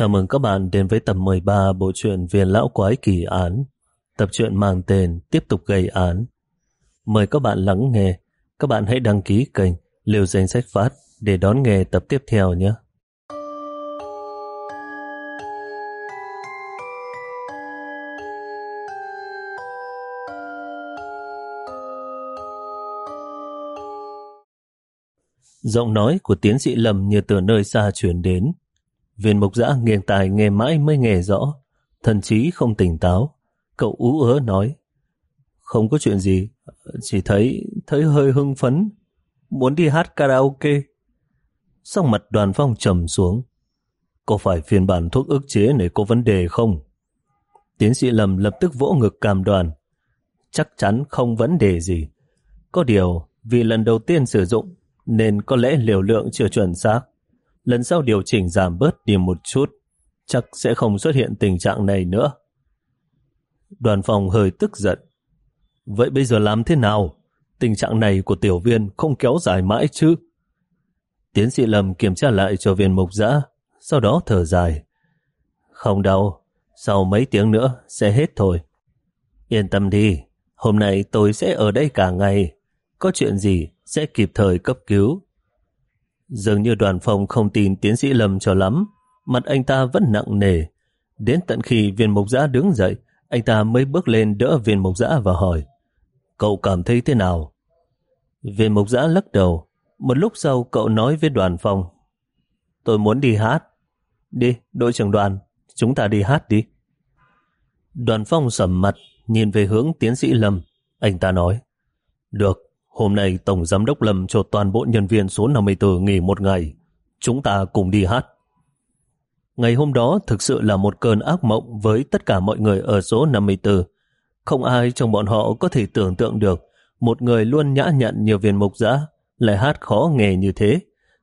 Chào mừng các bạn đến với tập 13 bộ truyện Viên Lão Quái Kỳ Án. Tập truyện mang tên Tiếp tục gây án. Mời các bạn lắng nghe. Các bạn hãy đăng ký kênh Liều Danh Sách Phát để đón nghe tập tiếp theo nhé. Giọng nói của tiến sĩ Lâm như từ nơi xa chuyển đến. Viên mục giã nghiêng tài nghe mãi mới nghe rõ, thần trí không tỉnh táo. Cậu ú ớ nói, không có chuyện gì, chỉ thấy thấy hơi hưng phấn, muốn đi hát karaoke. Sau mặt đoàn phong trầm xuống, có phải phiên bản thuốc ức chế này có vấn đề không? Tiến sĩ Lâm lập tức vỗ ngực cam đoàn. Chắc chắn không vấn đề gì. Có điều, vì lần đầu tiên sử dụng, nên có lẽ liều lượng chưa chuẩn xác. Lần sau điều chỉnh giảm bớt đi một chút, chắc sẽ không xuất hiện tình trạng này nữa. Đoàn phòng hơi tức giận. Vậy bây giờ làm thế nào? Tình trạng này của tiểu viên không kéo dài mãi chứ? Tiến sĩ Lâm kiểm tra lại cho viên mục giã, sau đó thở dài. Không đâu, sau mấy tiếng nữa sẽ hết thôi. Yên tâm đi, hôm nay tôi sẽ ở đây cả ngày. Có chuyện gì sẽ kịp thời cấp cứu. Dường như đoàn phòng không tin tiến sĩ Lâm cho lắm, mặt anh ta vẫn nặng nề. Đến tận khi viên mục giã đứng dậy, anh ta mới bước lên đỡ viên mục giã và hỏi Cậu cảm thấy thế nào? Viên mục giã lắc đầu. Một lúc sau cậu nói với đoàn phòng Tôi muốn đi hát. Đi, đội trưởng đoàn, chúng ta đi hát đi. Đoàn phong sầm mặt, nhìn về hướng tiến sĩ Lâm. Anh ta nói Được, Hôm nay Tổng Giám đốc Lâm cho toàn bộ nhân viên số 54 nghỉ một ngày. Chúng ta cùng đi hát. Ngày hôm đó thực sự là một cơn ác mộng với tất cả mọi người ở số 54. Không ai trong bọn họ có thể tưởng tượng được một người luôn nhã nhặn nhiều viên mục giã lại hát khó nghe như thế.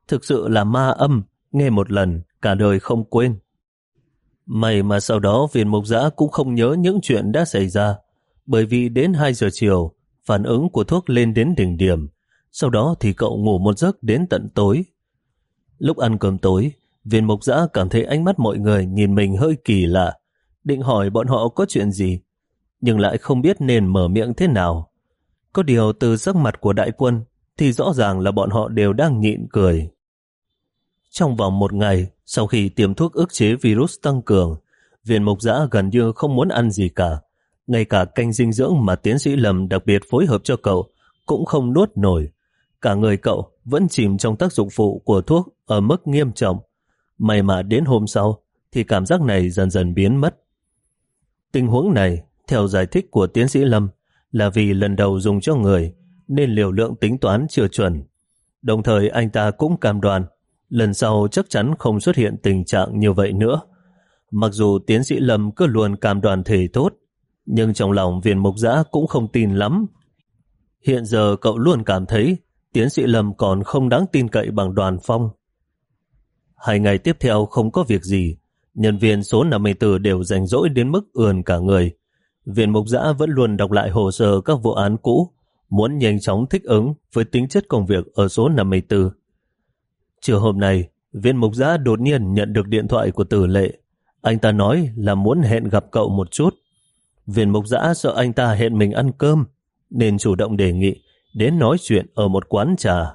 Thực sự là ma âm, nghe một lần, cả đời không quên. May mà sau đó viên mục giã cũng không nhớ những chuyện đã xảy ra, bởi vì đến 2 giờ chiều, phản ứng của thuốc lên đến đỉnh điểm. Sau đó thì cậu ngủ một giấc đến tận tối. Lúc ăn cơm tối, viên mục giã cảm thấy ánh mắt mọi người nhìn mình hơi kỳ lạ, định hỏi bọn họ có chuyện gì, nhưng lại không biết nên mở miệng thế nào. Có điều từ sắc mặt của đại quân thì rõ ràng là bọn họ đều đang nhịn cười. Trong vòng một ngày, sau khi tiêm thuốc ức chế virus tăng cường, viên mục giã gần như không muốn ăn gì cả. Ngay cả canh dinh dưỡng mà tiến sĩ Lâm đặc biệt phối hợp cho cậu cũng không nuốt nổi. Cả người cậu vẫn chìm trong tác dụng phụ của thuốc ở mức nghiêm trọng. May mà đến hôm sau thì cảm giác này dần dần biến mất. Tình huống này, theo giải thích của tiến sĩ Lâm, là vì lần đầu dùng cho người nên liều lượng tính toán chưa chuẩn. Đồng thời anh ta cũng cam đoan lần sau chắc chắn không xuất hiện tình trạng như vậy nữa. Mặc dù tiến sĩ Lâm cứ luôn cam đoan thể tốt, nhưng trong lòng viên mục giã cũng không tin lắm. Hiện giờ cậu luôn cảm thấy tiến sĩ Lâm còn không đáng tin cậy bằng đoàn phong. Hai ngày tiếp theo không có việc gì, nhân viên số 54 đều rảnh rỗi đến mức ườn cả người. Viện mục giã vẫn luôn đọc lại hồ sơ các vụ án cũ, muốn nhanh chóng thích ứng với tính chất công việc ở số 54. Chiều hôm nay, viên mục giã đột nhiên nhận được điện thoại của tử lệ. Anh ta nói là muốn hẹn gặp cậu một chút. Viên mục giã sợ anh ta hẹn mình ăn cơm, nên chủ động đề nghị đến nói chuyện ở một quán trà.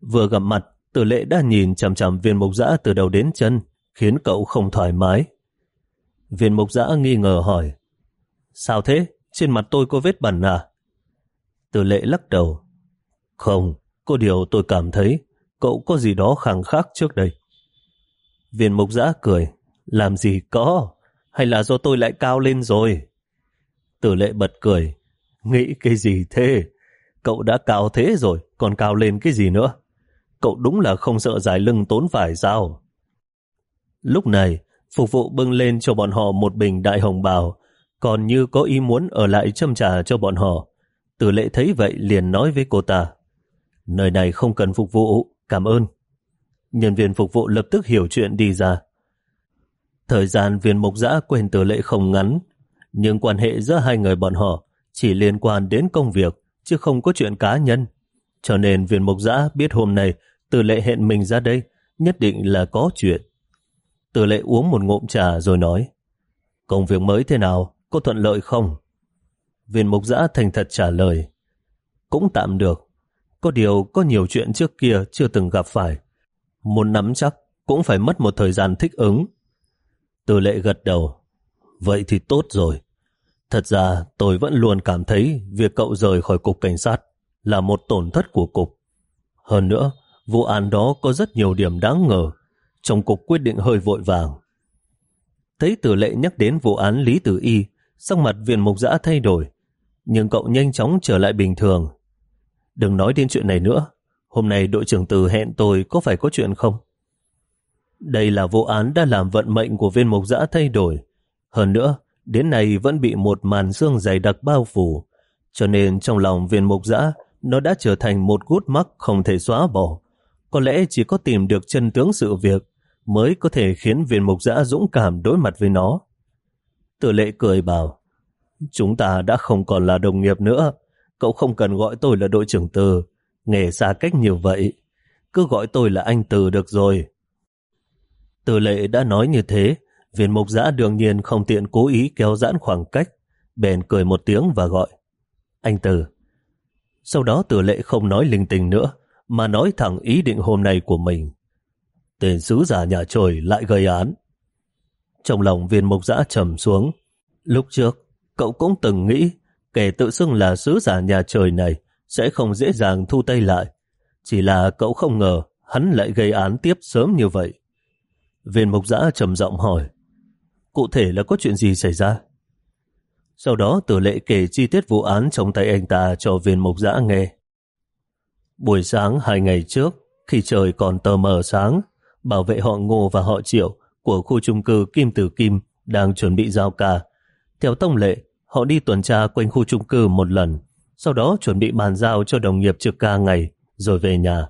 Vừa gặp mặt, tử lệ đã nhìn chằm chằm viên mục giã từ đầu đến chân, khiến cậu không thoải mái. Viên mục giã nghi ngờ hỏi, Sao thế? Trên mặt tôi có vết bẩn à? Tử lệ lắc đầu. Không, có điều tôi cảm thấy cậu có gì đó khẳng khác trước đây. Viên mục giã cười, làm gì có, hay là do tôi lại cao lên rồi? Tử lệ bật cười. Nghĩ cái gì thế? Cậu đã cao thế rồi, còn cao lên cái gì nữa? Cậu đúng là không sợ giải lưng tốn phải sao? Lúc này, phục vụ bưng lên cho bọn họ một bình đại hồng bào, còn như có ý muốn ở lại châm trà cho bọn họ. Tử lệ thấy vậy liền nói với cô ta. Nơi này không cần phục vụ, cảm ơn. Nhân viên phục vụ lập tức hiểu chuyện đi ra. Thời gian viên mục giã quên tử lệ không ngắn, nhưng quan hệ giữa hai người bọn họ chỉ liên quan đến công việc, chứ không có chuyện cá nhân. Cho nên viên mục giã biết hôm nay tử lệ hẹn mình ra đây, nhất định là có chuyện. Tử lệ uống một ngụm trà rồi nói Công việc mới thế nào? Có thuận lợi không? Viên mục giã thành thật trả lời Cũng tạm được Có điều có nhiều chuyện trước kia chưa từng gặp phải Muốn nắm chắc cũng phải mất một thời gian thích ứng từ lệ gật đầu Vậy thì tốt rồi Thật ra tôi vẫn luôn cảm thấy việc cậu rời khỏi cục cảnh sát là một tổn thất của cục. Hơn nữa, vụ án đó có rất nhiều điểm đáng ngờ. Trong cục quyết định hơi vội vàng. Thấy tử lệ nhắc đến vụ án Lý Tử Y, sắc mặt viên mục giã thay đổi. Nhưng cậu nhanh chóng trở lại bình thường. Đừng nói đến chuyện này nữa. Hôm nay đội trưởng Từ hẹn tôi có phải có chuyện không? Đây là vụ án đã làm vận mệnh của viên mục giã thay đổi. Hơn nữa, đến nay vẫn bị một màn xương dày đặc bao phủ, cho nên trong lòng viên mục giã nó đã trở thành một gút mắc không thể xóa bỏ. Có lẽ chỉ có tìm được chân tướng sự việc mới có thể khiến viên mục giã dũng cảm đối mặt với nó. Tử lệ cười bảo, chúng ta đã không còn là đồng nghiệp nữa, cậu không cần gọi tôi là đội trưởng Từ, nghề xa cách như vậy, cứ gọi tôi là anh Từ được rồi. Từ lệ đã nói như thế, viên mục giã đương nhiên không tiện cố ý kéo giãn khoảng cách, bèn cười một tiếng và gọi, anh Từ. Sau đó Từ lệ không nói linh tinh nữa, mà nói thẳng ý định hôm nay của mình. Tên sứ giả nhà trời lại gây án. Trong lòng viên mục giã trầm xuống. Lúc trước, cậu cũng từng nghĩ kẻ tự xưng là sứ giả nhà trời này sẽ không dễ dàng thu tay lại. Chỉ là cậu không ngờ hắn lại gây án tiếp sớm như vậy. Viên mục giã trầm giọng hỏi Cụ thể là có chuyện gì xảy ra? Sau đó tử lệ kể chi tiết vụ án trong tay anh ta cho viên mục giã nghe. Buổi sáng hai ngày trước, khi trời còn tờ mờ sáng, bảo vệ họ Ngô và họ Triệu của khu trung cư Kim Tử Kim đang chuẩn bị giao ca. Theo tông lệ, họ đi tuần tra quanh khu trung cư một lần, sau đó chuẩn bị bàn giao cho đồng nghiệp trực ca ngày, rồi về nhà.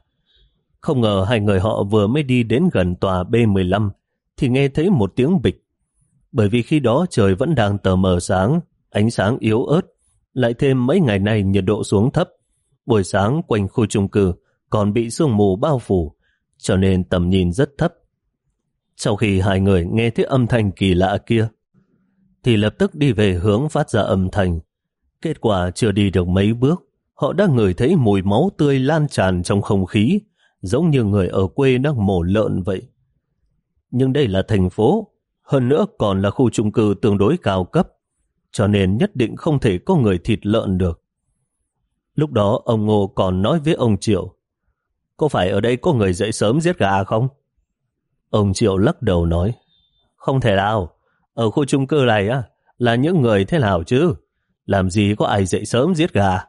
Không ngờ hai người họ vừa mới đi đến gần tòa B15 thì nghe thấy một tiếng bịch. Bởi vì khi đó trời vẫn đang tờ mờ sáng, ánh sáng yếu ớt, lại thêm mấy ngày nay nhiệt độ xuống thấp. Buổi sáng quanh khu chung cư còn bị sương mù bao phủ, cho nên tầm nhìn rất thấp. Sau khi hai người nghe thấy âm thanh kỳ lạ kia, thì lập tức đi về hướng phát ra âm thanh. Kết quả chưa đi được mấy bước, họ đã ngửi thấy mùi máu tươi lan tràn trong không khí, giống như người ở quê đang mổ lợn vậy. Nhưng đây là thành phố, hơn nữa còn là khu chung cư tương đối cao cấp, cho nên nhất định không thể có người thịt lợn được. Lúc đó ông Ngô còn nói với ông Triệu, có phải ở đây có người dậy sớm giết gà không? Ông Triệu lắc đầu nói, không thể nào, ở khu chung cư này á, là những người thế nào chứ? Làm gì có ai dậy sớm giết gà?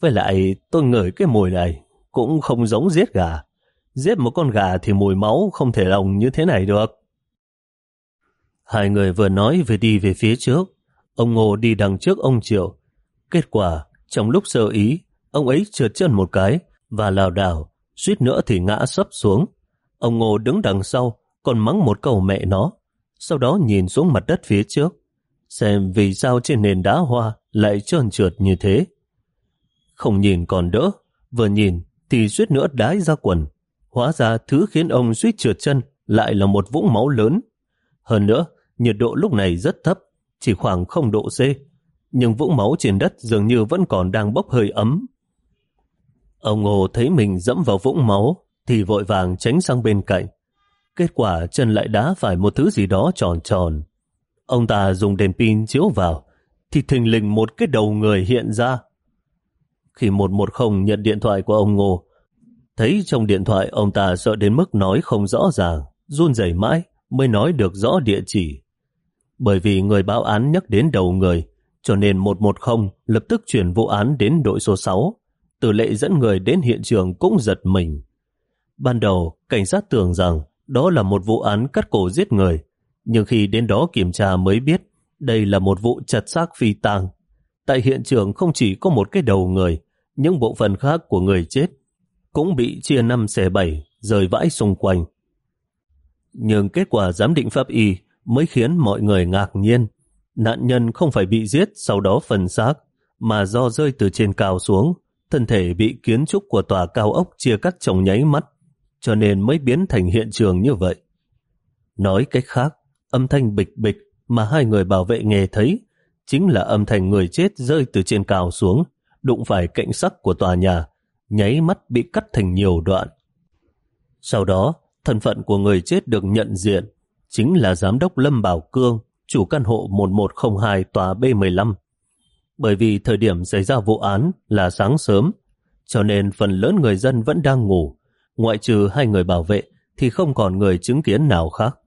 Với lại tôi ngửi cái mùi này cũng không giống giết gà. Giết một con gà thì mùi máu không thể lòng như thế này được. Hai người vừa nói về đi về phía trước. Ông Ngô đi đằng trước ông Triệu. Kết quả, trong lúc sơ ý, ông ấy trượt chân một cái và lào đảo, suýt nữa thì ngã sấp xuống. Ông Ngô đứng đằng sau, còn mắng một câu mẹ nó. Sau đó nhìn xuống mặt đất phía trước, xem vì sao trên nền đá hoa lại trơn trượt như thế. Không nhìn còn đỡ, vừa nhìn thì suýt nữa đái ra quần. Hóa ra thứ khiến ông suýt trượt chân lại là một vũng máu lớn. Hơn nữa, nhiệt độ lúc này rất thấp, chỉ khoảng 0 độ C, nhưng vũng máu trên đất dường như vẫn còn đang bốc hơi ấm. Ông Ngô thấy mình dẫm vào vũng máu thì vội vàng tránh sang bên cạnh. Kết quả chân lại đá phải một thứ gì đó tròn tròn. Ông ta dùng đèn pin chiếu vào thì thình lình một cái đầu người hiện ra. Khi 110 nhận điện thoại của ông Ngô, thấy trong điện thoại ông ta sợ đến mức nói không rõ ràng, run rẩy mãi mới nói được rõ địa chỉ. Bởi vì người báo án nhắc đến đầu người, cho nên 110 lập tức chuyển vụ án đến đội số 6. Tử lệ dẫn người đến hiện trường cũng giật mình. Ban đầu, cảnh sát tưởng rằng đó là một vụ án cắt cổ giết người, nhưng khi đến đó kiểm tra mới biết đây là một vụ chặt xác phi tang. Tại hiện trường không chỉ có một cái đầu người, những bộ phận khác của người chết cũng bị chia năm xẻ bảy rời vãi xung quanh. Nhưng kết quả giám định pháp y mới khiến mọi người ngạc nhiên. Nạn nhân không phải bị giết sau đó phần xác, mà do rơi từ trên cao xuống, thân thể bị kiến trúc của tòa cao ốc chia cắt trong nháy mắt, cho nên mới biến thành hiện trường như vậy. Nói cách khác, âm thanh bịch bịch mà hai người bảo vệ nghe thấy chính là âm thanh người chết rơi từ trên cao xuống, đụng phải cạnh sắc của tòa nhà, nháy mắt bị cắt thành nhiều đoạn. Sau đó, thân phận của người chết được nhận diện, chính là Giám đốc Lâm Bảo Cương, chủ căn hộ 1102 tòa B15. Bởi vì thời điểm xảy ra vụ án là sáng sớm, cho nên phần lớn người dân vẫn đang ngủ, ngoại trừ hai người bảo vệ thì không còn người chứng kiến nào khác.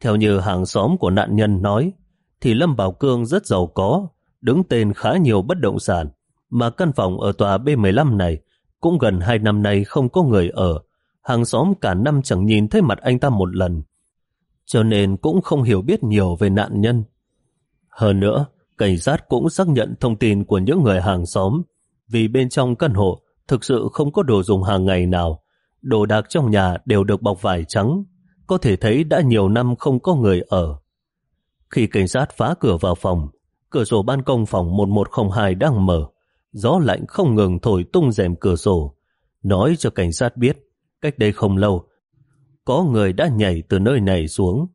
Theo như hàng xóm của nạn nhân nói, thì Lâm Bảo Cương rất giàu có, đứng tên khá nhiều bất động sản, mà căn phòng ở tòa B15 này cũng gần hai năm nay không có người ở. Hàng xóm cả năm chẳng nhìn thấy mặt anh ta một lần, cho nên cũng không hiểu biết nhiều về nạn nhân. Hơn nữa, cảnh sát cũng xác nhận thông tin của những người hàng xóm, vì bên trong căn hộ thực sự không có đồ dùng hàng ngày nào. Đồ đạc trong nhà đều được bọc vải trắng, có thể thấy đã nhiều năm không có người ở. Khi cảnh sát phá cửa vào phòng, cửa sổ ban công phòng 1102 đang mở, gió lạnh không ngừng thổi tung rèm cửa sổ, nói cho cảnh sát biết, cách đây không lâu, có người đã nhảy từ nơi này xuống.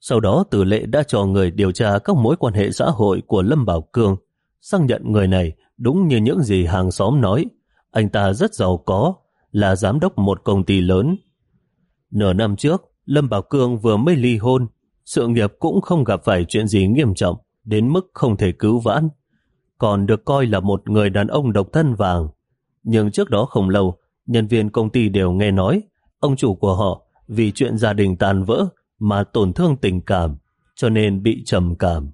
Sau đó tử lệ đã cho người điều tra các mối quan hệ xã hội của Lâm Bảo Cương, xác nhận người này đúng như những gì hàng xóm nói, anh ta rất giàu có, là giám đốc một công ty lớn. Nửa năm trước, Lâm Bảo Cương vừa mới ly hôn, sự nghiệp cũng không gặp phải chuyện gì nghiêm trọng, đến mức không thể cứu vãn. Còn được coi là một người đàn ông độc thân vàng. Nhưng trước đó không lâu, nhân viên công ty đều nghe nói ông chủ của họ vì chuyện gia đình tàn vỡ mà tổn thương tình cảm, cho nên bị trầm cảm.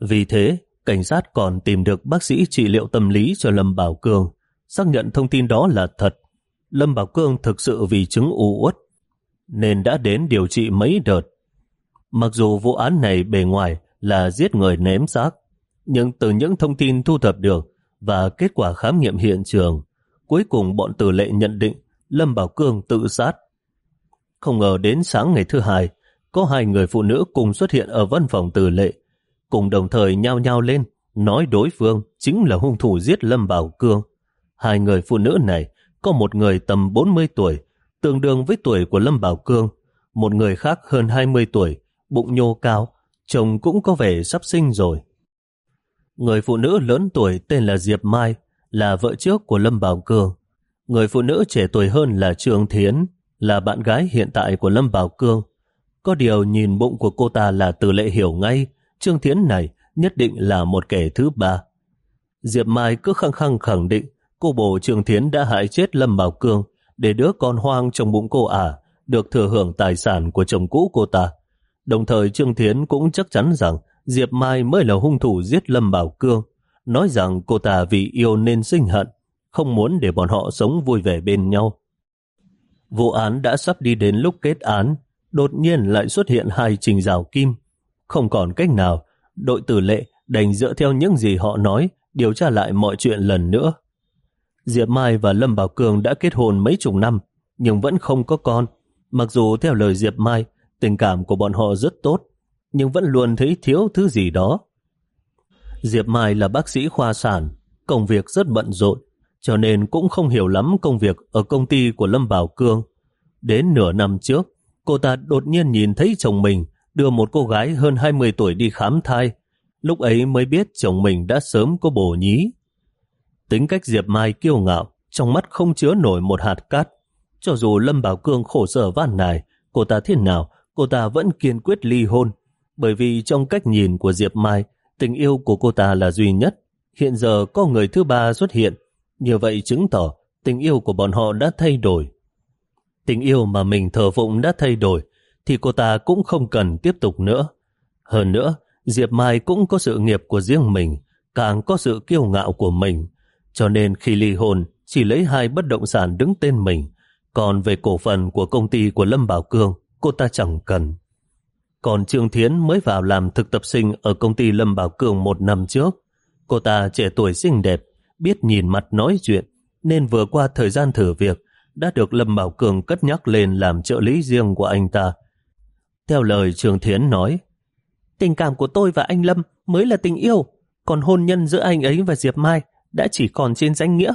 Vì thế, cảnh sát còn tìm được bác sĩ trị liệu tâm lý cho Lâm Bảo Cương, xác nhận thông tin đó là thật. Lâm Bảo Cương thực sự vì chứng u uất, nên đã đến điều trị mấy đợt. Mặc dù vụ án này bề ngoài là giết người ném xác, nhưng từ những thông tin thu thập được và kết quả khám nghiệm hiện trường, cuối cùng bọn tử lệ nhận định Lâm Bảo Cương tự sát. Không ngờ đến sáng ngày thứ hai, có hai người phụ nữ cùng xuất hiện ở văn phòng tử lệ, cùng đồng thời nhao nhao lên, nói đối phương chính là hung thủ giết Lâm Bảo Cương. Hai người phụ nữ này có một người tầm 40 tuổi, tương đương với tuổi của Lâm Bảo Cương, một người khác hơn 20 tuổi, bụng nhô cao, chồng cũng có vẻ sắp sinh rồi. Người phụ nữ lớn tuổi tên là Diệp Mai, là vợ trước của Lâm Bảo Cương. Người phụ nữ trẻ tuổi hơn là Trương Thiến, là bạn gái hiện tại của Lâm Bảo Cương. Có điều nhìn bụng của cô ta là từ lệ hiểu ngay, Trương Thiến này nhất định là một kẻ thứ ba. Diệp Mai cứ khăng khăng khẳng định cô bồ Trương Thiến đã hại chết Lâm Bảo Cương để đứa con hoang trong bụng cô ả được thừa hưởng tài sản của chồng cũ cô ta. Đồng thời Trương Thiến cũng chắc chắn rằng Diệp Mai mới là hung thủ giết Lâm Bảo Cương, nói rằng cô ta vì yêu nên sinh hận, không muốn để bọn họ sống vui vẻ bên nhau. Vụ án đã sắp đi đến lúc kết án, đột nhiên lại xuất hiện hai trình rào kim. Không còn cách nào, đội tử lệ đành dựa theo những gì họ nói, điều tra lại mọi chuyện lần nữa. Diệp Mai và Lâm Bảo Cường đã kết hôn mấy chục năm, nhưng vẫn không có con. Mặc dù theo lời Diệp Mai, tình cảm của bọn họ rất tốt, nhưng vẫn luôn thấy thiếu thứ gì đó. Diệp Mai là bác sĩ khoa sản, công việc rất bận rộn, cho nên cũng không hiểu lắm công việc ở công ty của Lâm Bảo Cương. Đến nửa năm trước, cô ta đột nhiên nhìn thấy chồng mình đưa một cô gái hơn 20 tuổi đi khám thai. Lúc ấy mới biết chồng mình đã sớm có bổ nhí. Tính cách Diệp Mai kiêu ngạo, trong mắt không chứa nổi một hạt cát. Cho dù Lâm Bảo Cương khổ sở van nài, cô ta thế nào, cô ta vẫn kiên quyết ly hôn. Bởi vì trong cách nhìn của Diệp Mai, tình yêu của cô ta là duy nhất. Hiện giờ có người thứ ba xuất hiện, như vậy chứng tỏ tình yêu của bọn họ đã thay đổi. Tình yêu mà mình thờ phụng đã thay đổi, thì cô ta cũng không cần tiếp tục nữa. Hơn nữa, Diệp Mai cũng có sự nghiệp của riêng mình, càng có sự kiêu ngạo của mình. Cho nên khi ly hôn, chỉ lấy hai bất động sản đứng tên mình. Còn về cổ phần của công ty của Lâm Bảo Cương, cô ta chẳng cần. Còn Trương Thiến mới vào làm thực tập sinh ở công ty Lâm Bảo cường một năm trước. Cô ta trẻ tuổi xinh đẹp, biết nhìn mặt nói chuyện, nên vừa qua thời gian thử việc, đã được Lâm Bảo Cường cất nhắc lên làm trợ lý riêng của anh ta. Theo lời trương Thiến nói, tình cảm của tôi và anh Lâm mới là tình yêu, còn hôn nhân giữa anh ấy và Diệp Mai đã chỉ còn trên danh nghĩa.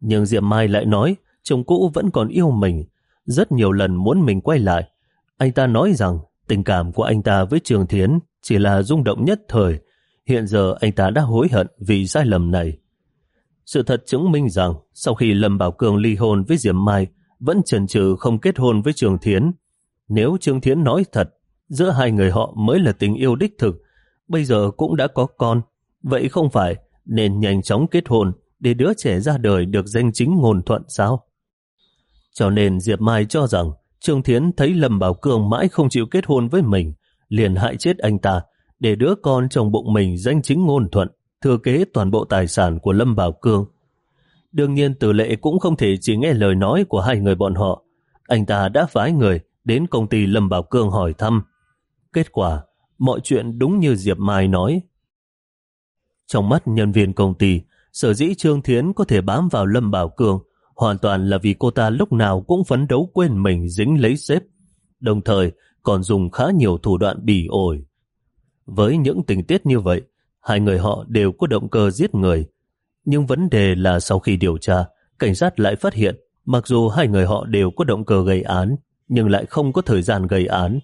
Nhưng Diệp Mai lại nói chồng cũ vẫn còn yêu mình, rất nhiều lần muốn mình quay lại. Anh ta nói rằng tình cảm của anh ta với Trường Thiến chỉ là rung động nhất thời. Hiện giờ anh ta đã hối hận vì sai lầm này. Sự thật chứng minh rằng sau khi Lâm Bảo Cường ly hôn với Diệp Mai vẫn chần chừ không kết hôn với Trường Thiến. Nếu Trường Thiến nói thật, giữa hai người họ mới là tình yêu đích thực, bây giờ cũng đã có con, vậy không phải nên nhanh chóng kết hôn để đứa trẻ ra đời được danh chính ngôn thuận sao? Cho nên Diệp Mai cho rằng Trương Thiến thấy Lâm Bảo Cường mãi không chịu kết hôn với mình, liền hại chết anh ta, để đứa con trong bụng mình danh chính ngôn thuận, thừa kế toàn bộ tài sản của Lâm Bảo Cường. Đương nhiên tử lệ cũng không thể chỉ nghe lời nói của hai người bọn họ. Anh ta đã phái người đến công ty Lâm Bảo Cường hỏi thăm. Kết quả, mọi chuyện đúng như Diệp Mai nói. Trong mắt nhân viên công ty, sở dĩ Trương Thiến có thể bám vào Lâm Bảo Cường hoàn toàn là vì cô ta lúc nào cũng phấn đấu quên mình dính lấy sếp, đồng thời còn dùng khá nhiều thủ đoạn bỉ ổi. Với những tình tiết như vậy, hai người họ đều có động cơ giết người. Nhưng vấn đề là sau khi điều tra, cảnh sát lại phát hiện mặc dù hai người họ đều có động cơ gây án, nhưng lại không có thời gian gây án.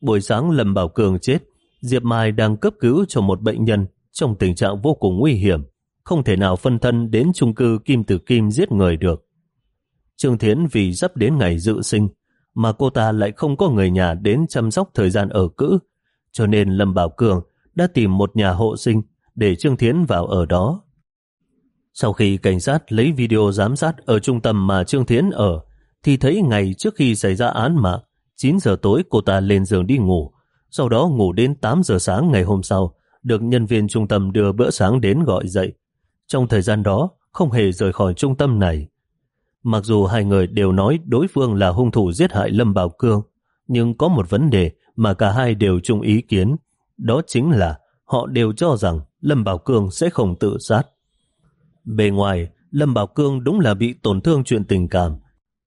Buổi sáng Lâm Bảo Cường chết, Diệp Mai đang cấp cứu cho một bệnh nhân trong tình trạng vô cùng nguy hiểm không thể nào phân thân đến chung cư Kim Tử Kim giết người được. Trương Thiến vì sắp đến ngày dự sinh, mà cô ta lại không có người nhà đến chăm sóc thời gian ở cữ, cho nên Lâm Bảo Cường đã tìm một nhà hộ sinh để Trương Thiến vào ở đó. Sau khi cảnh sát lấy video giám sát ở trung tâm mà Trương Thiến ở, thì thấy ngày trước khi xảy ra án mạng, 9 giờ tối cô ta lên giường đi ngủ, sau đó ngủ đến 8 giờ sáng ngày hôm sau, được nhân viên trung tâm đưa bữa sáng đến gọi dậy. Trong thời gian đó, không hề rời khỏi trung tâm này. Mặc dù hai người đều nói đối phương là hung thủ giết hại Lâm Bảo Cương, nhưng có một vấn đề mà cả hai đều chung ý kiến, đó chính là họ đều cho rằng Lâm Bảo Cương sẽ không tự sát. Bề ngoài, Lâm Bảo Cương đúng là bị tổn thương chuyện tình cảm.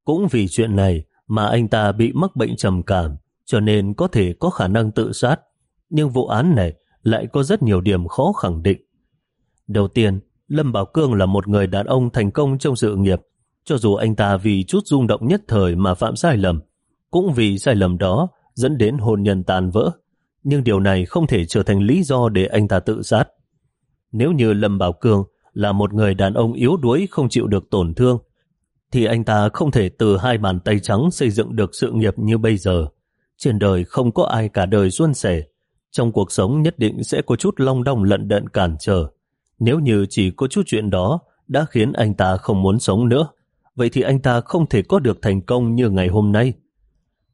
Cũng vì chuyện này mà anh ta bị mắc bệnh trầm cảm, cho nên có thể có khả năng tự sát. Nhưng vụ án này lại có rất nhiều điểm khó khẳng định. Đầu tiên, Lâm Bảo Cương là một người đàn ông thành công trong sự nghiệp, cho dù anh ta vì chút rung động nhất thời mà phạm sai lầm, cũng vì sai lầm đó dẫn đến hôn nhân tàn vỡ, nhưng điều này không thể trở thành lý do để anh ta tự sát. Nếu như Lâm Bảo Cương là một người đàn ông yếu đuối không chịu được tổn thương, thì anh ta không thể từ hai bàn tay trắng xây dựng được sự nghiệp như bây giờ. Trên đời không có ai cả đời xuân sẻ, trong cuộc sống nhất định sẽ có chút long đong lận đận cản trở. Nếu như chỉ có chút chuyện đó đã khiến anh ta không muốn sống nữa, vậy thì anh ta không thể có được thành công như ngày hôm nay.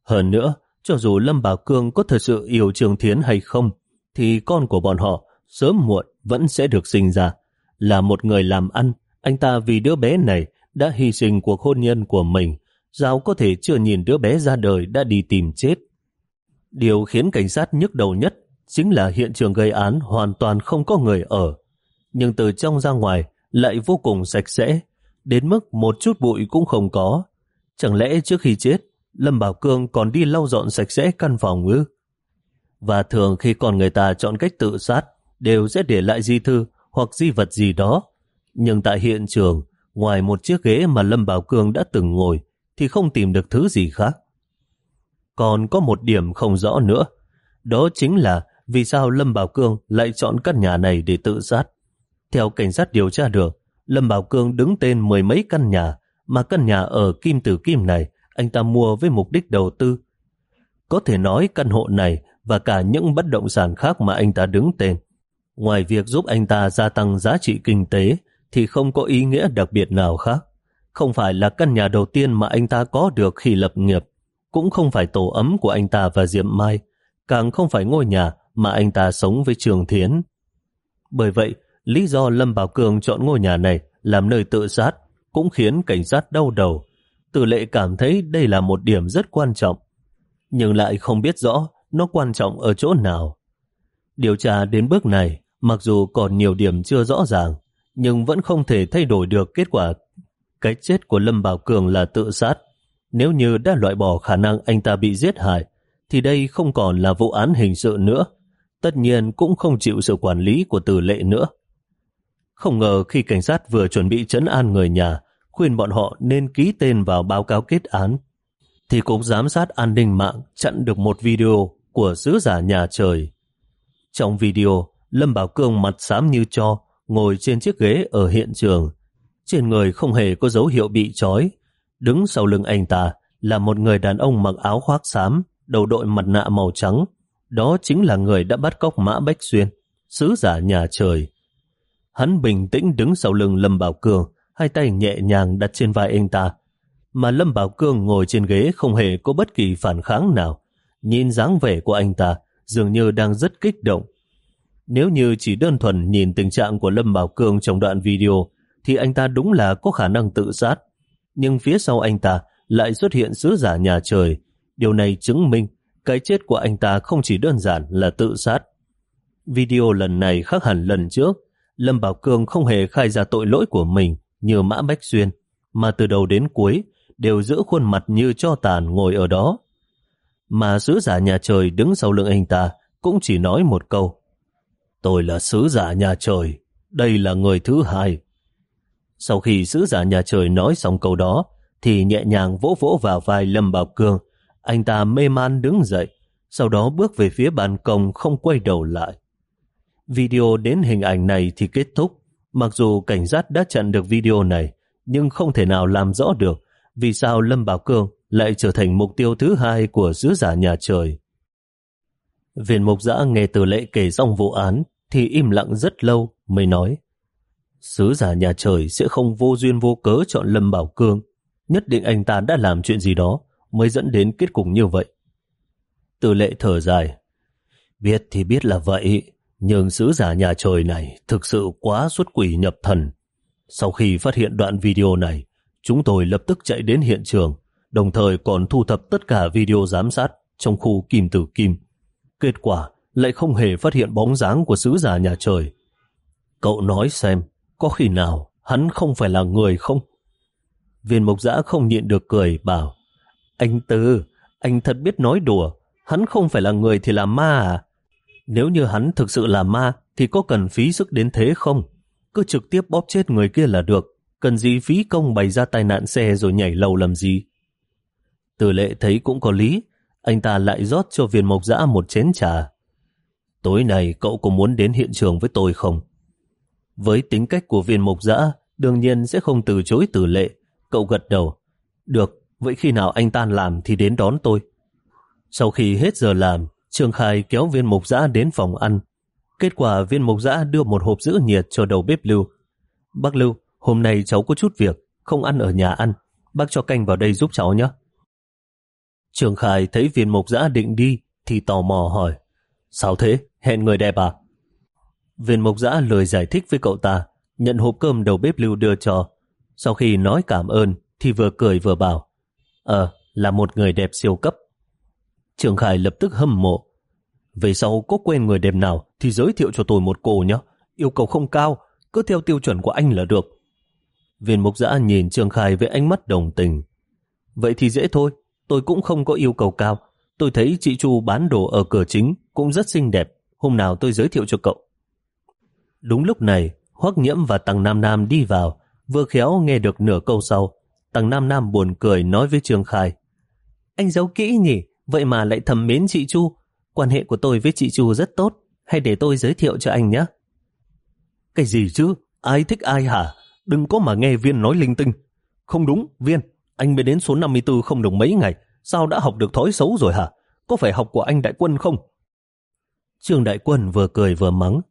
Hơn nữa, cho dù Lâm Bảo Cương có thật sự yêu Trường Thiến hay không, thì con của bọn họ sớm muộn vẫn sẽ được sinh ra. Là một người làm ăn, anh ta vì đứa bé này đã hy sinh cuộc hôn nhân của mình, Giao có thể chưa nhìn đứa bé ra đời đã đi tìm chết. Điều khiến cảnh sát nhức đầu nhất chính là hiện trường gây án hoàn toàn không có người ở nhưng từ trong ra ngoài lại vô cùng sạch sẽ, đến mức một chút bụi cũng không có. Chẳng lẽ trước khi chết, Lâm Bảo Cương còn đi lau dọn sạch sẽ căn phòng ư? Và thường khi còn người ta chọn cách tự sát, đều sẽ để lại di thư hoặc di vật gì đó. Nhưng tại hiện trường, ngoài một chiếc ghế mà Lâm Bảo Cương đã từng ngồi, thì không tìm được thứ gì khác. Còn có một điểm không rõ nữa, đó chính là vì sao Lâm Bảo Cương lại chọn căn nhà này để tự sát. Theo cảnh sát điều tra được, Lâm Bảo Cương đứng tên mười mấy căn nhà, mà căn nhà ở Kim Tử Kim này anh ta mua với mục đích đầu tư. Có thể nói căn hộ này và cả những bất động sản khác mà anh ta đứng tên. Ngoài việc giúp anh ta gia tăng giá trị kinh tế thì không có ý nghĩa đặc biệt nào khác. Không phải là căn nhà đầu tiên mà anh ta có được khi lập nghiệp, cũng không phải tổ ấm của anh ta và Diệm Mai, càng không phải ngôi nhà mà anh ta sống với Trường Thiến. Bởi vậy, Lý do Lâm Bảo Cường chọn ngôi nhà này làm nơi tự sát cũng khiến cảnh sát đau đầu. Tử lệ cảm thấy đây là một điểm rất quan trọng, nhưng lại không biết rõ nó quan trọng ở chỗ nào. Điều tra đến bước này, mặc dù còn nhiều điểm chưa rõ ràng, nhưng vẫn không thể thay đổi được kết quả. Cái chết của Lâm Bảo Cường là tự sát. Nếu như đã loại bỏ khả năng anh ta bị giết hại, thì đây không còn là vụ án hình sự nữa. Tất nhiên cũng không chịu sự quản lý của tử lệ nữa. Không ngờ khi cảnh sát vừa chuẩn bị chấn an người nhà, khuyên bọn họ nên ký tên vào báo cáo kết án, thì Cục Giám sát An ninh mạng chặn được một video của sứ giả nhà trời. Trong video, Lâm Bảo Cương mặt xám như cho, ngồi trên chiếc ghế ở hiện trường. Trên người không hề có dấu hiệu bị trói. Đứng sau lưng anh ta là một người đàn ông mặc áo khoác xám, đầu đội mặt nạ màu trắng. Đó chính là người đã bắt cóc Mã Bách Xuyên, sứ giả nhà trời. Hắn bình tĩnh đứng sau lưng Lâm Bảo cường hai tay nhẹ nhàng đặt trên vai anh ta. Mà Lâm Bảo cường ngồi trên ghế không hề có bất kỳ phản kháng nào. Nhìn dáng vẻ của anh ta, dường như đang rất kích động. Nếu như chỉ đơn thuần nhìn tình trạng của Lâm Bảo cường trong đoạn video, thì anh ta đúng là có khả năng tự sát. Nhưng phía sau anh ta lại xuất hiện sứ giả nhà trời. Điều này chứng minh cái chết của anh ta không chỉ đơn giản là tự sát. Video lần này khác hẳn lần trước. Lâm Bảo Cương không hề khai ra tội lỗi của mình như Mã Bách Xuyên, mà từ đầu đến cuối đều giữ khuôn mặt như cho tàn ngồi ở đó. Mà sứ giả nhà trời đứng sau lưng anh ta cũng chỉ nói một câu. Tôi là sứ giả nhà trời, đây là người thứ hai. Sau khi sứ giả nhà trời nói xong câu đó, thì nhẹ nhàng vỗ vỗ vào vai Lâm Bảo Cương. Anh ta mê man đứng dậy, sau đó bước về phía ban công không quay đầu lại. Video đến hình ảnh này thì kết thúc. Mặc dù cảnh sát đã chặn được video này, nhưng không thể nào làm rõ được vì sao Lâm Bảo Cương lại trở thành mục tiêu thứ hai của sứ giả nhà trời. Viên mục giã nghe từ lệ kể xong vụ án thì im lặng rất lâu mới nói Sứ giả nhà trời sẽ không vô duyên vô cớ chọn Lâm Bảo Cương. Nhất định anh ta đã làm chuyện gì đó mới dẫn đến kết cục như vậy. Từ lệ thở dài. Biết thì biết là vậy, nhưng sứ giả nhà trời này thực sự quá xuất quỷ nhập thần. Sau khi phát hiện đoạn video này, chúng tôi lập tức chạy đến hiện trường, đồng thời còn thu thập tất cả video giám sát trong khu kim tử kim. Kết quả lại không hề phát hiện bóng dáng của sứ giả nhà trời. Cậu nói xem, có khi nào hắn không phải là người không? Viên mộc giã không nhịn được cười, bảo Anh Tư, anh thật biết nói đùa, hắn không phải là người thì là ma à? Nếu như hắn thực sự là ma thì có cần phí sức đến thế không? Cứ trực tiếp bóp chết người kia là được. Cần gì phí công bày ra tai nạn xe rồi nhảy lầu làm gì? Từ lệ thấy cũng có lý. Anh ta lại rót cho viên mộc dã một chén trà. Tối nay cậu có muốn đến hiện trường với tôi không? Với tính cách của viên mộc dã, đương nhiên sẽ không từ chối từ lệ. Cậu gật đầu. Được, vậy khi nào anh tan làm thì đến đón tôi. Sau khi hết giờ làm, Trường Khai kéo viên mục giã đến phòng ăn. Kết quả viên mục giã đưa một hộp giữ nhiệt cho đầu bếp Lưu. Bác Lưu, hôm nay cháu có chút việc, không ăn ở nhà ăn. Bác cho canh vào đây giúp cháu nhé. Trường Khai thấy viên mục giã định đi thì tò mò hỏi Sao thế? Hẹn người đẹp à? Viên mục giã lời giải thích với cậu ta nhận hộp cơm đầu bếp Lưu đưa cho. Sau khi nói cảm ơn thì vừa cười vừa bảo Ờ, là một người đẹp siêu cấp. Trường Khải lập tức hâm mộ. Về sau có quen người đẹp nào thì giới thiệu cho tôi một cô nhé. Yêu cầu không cao, cứ theo tiêu chuẩn của anh là được. Viên mục giã nhìn Trường Khải với ánh mắt đồng tình. Vậy thì dễ thôi, tôi cũng không có yêu cầu cao. Tôi thấy chị Chu bán đồ ở cửa chính cũng rất xinh đẹp. Hôm nào tôi giới thiệu cho cậu. Đúng lúc này, Hoắc Nhiễm và Tăng Nam Nam đi vào, vừa khéo nghe được nửa câu sau. Tăng Nam Nam buồn cười nói với Trường Khai. Anh giấu kỹ nhỉ, Vậy mà lại thầm mến chị Chu. Quan hệ của tôi với chị Chu rất tốt. Hay để tôi giới thiệu cho anh nhé. Cái gì chứ? Ai thích ai hả? Đừng có mà nghe Viên nói linh tinh. Không đúng, Viên. Anh mới đến số 54 không được mấy ngày. Sao đã học được thói xấu rồi hả? Có phải học của anh Đại Quân không? Trương Đại Quân vừa cười vừa mắng.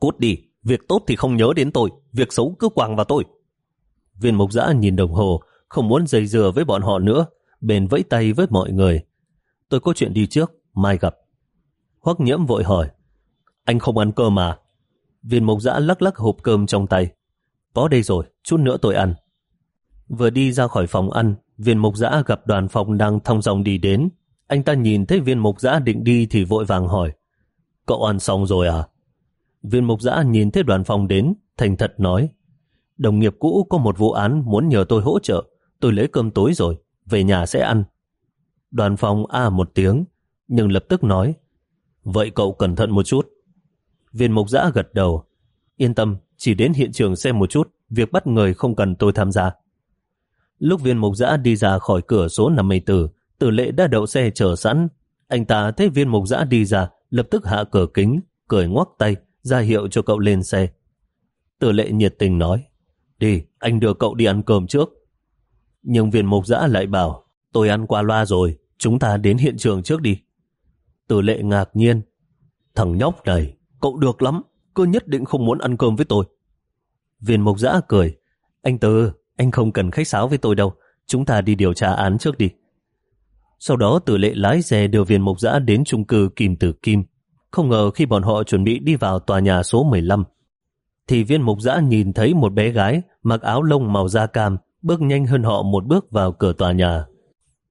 Cút đi, việc tốt thì không nhớ đến tôi, việc xấu cứ quàng vào tôi. Viên mục giã nhìn đồng hồ, không muốn dây dừa với bọn họ nữa, bền vẫy tay với mọi người tôi có chuyện đi trước, mai gặp. Hoắc nhiễm vội hỏi, anh không ăn cơm mà. Viên mộc dã lắc lắc hộp cơm trong tay. Có đây rồi, chút nữa tôi ăn. Vừa đi ra khỏi phòng ăn, viên mộc dã gặp đoàn phòng đang thong dòng đi đến. Anh ta nhìn thấy viên mộc dã định đi thì vội vàng hỏi, cậu ăn xong rồi à? Viên mộc dã nhìn thấy đoàn phòng đến, thành thật nói, đồng nghiệp cũ có một vụ án muốn nhờ tôi hỗ trợ, tôi lấy cơm tối rồi, về nhà sẽ ăn. Đoàn phòng a một tiếng, nhưng lập tức nói, vậy cậu cẩn thận một chút. Viên mục giã gật đầu, yên tâm, chỉ đến hiện trường xem một chút, việc bắt người không cần tôi tham gia. Lúc viên mục giã đi ra khỏi cửa số 54, tử lệ đã đậu xe chờ sẵn. Anh ta thấy viên mục giã đi ra, lập tức hạ cửa kính, cười ngoắc tay, ra hiệu cho cậu lên xe. Tử lệ nhiệt tình nói, đi, anh đưa cậu đi ăn cơm trước. Nhưng viên mục giã lại bảo, tôi ăn qua loa rồi, chúng ta đến hiện trường trước đi. Tử lệ ngạc nhiên, thằng nhóc này, cậu được lắm, cứ nhất định không muốn ăn cơm với tôi. Viên mộc giã cười, anh Tư, anh không cần khách sáo với tôi đâu, chúng ta đi điều tra án trước đi. Sau đó tử lệ lái xe đưa viên mộc giã đến trung cư Kim Tử Kim. Không ngờ khi bọn họ chuẩn bị đi vào tòa nhà số 15, thì viên mục giã nhìn thấy một bé gái mặc áo lông màu da cam bước nhanh hơn họ một bước vào cửa tòa nhà.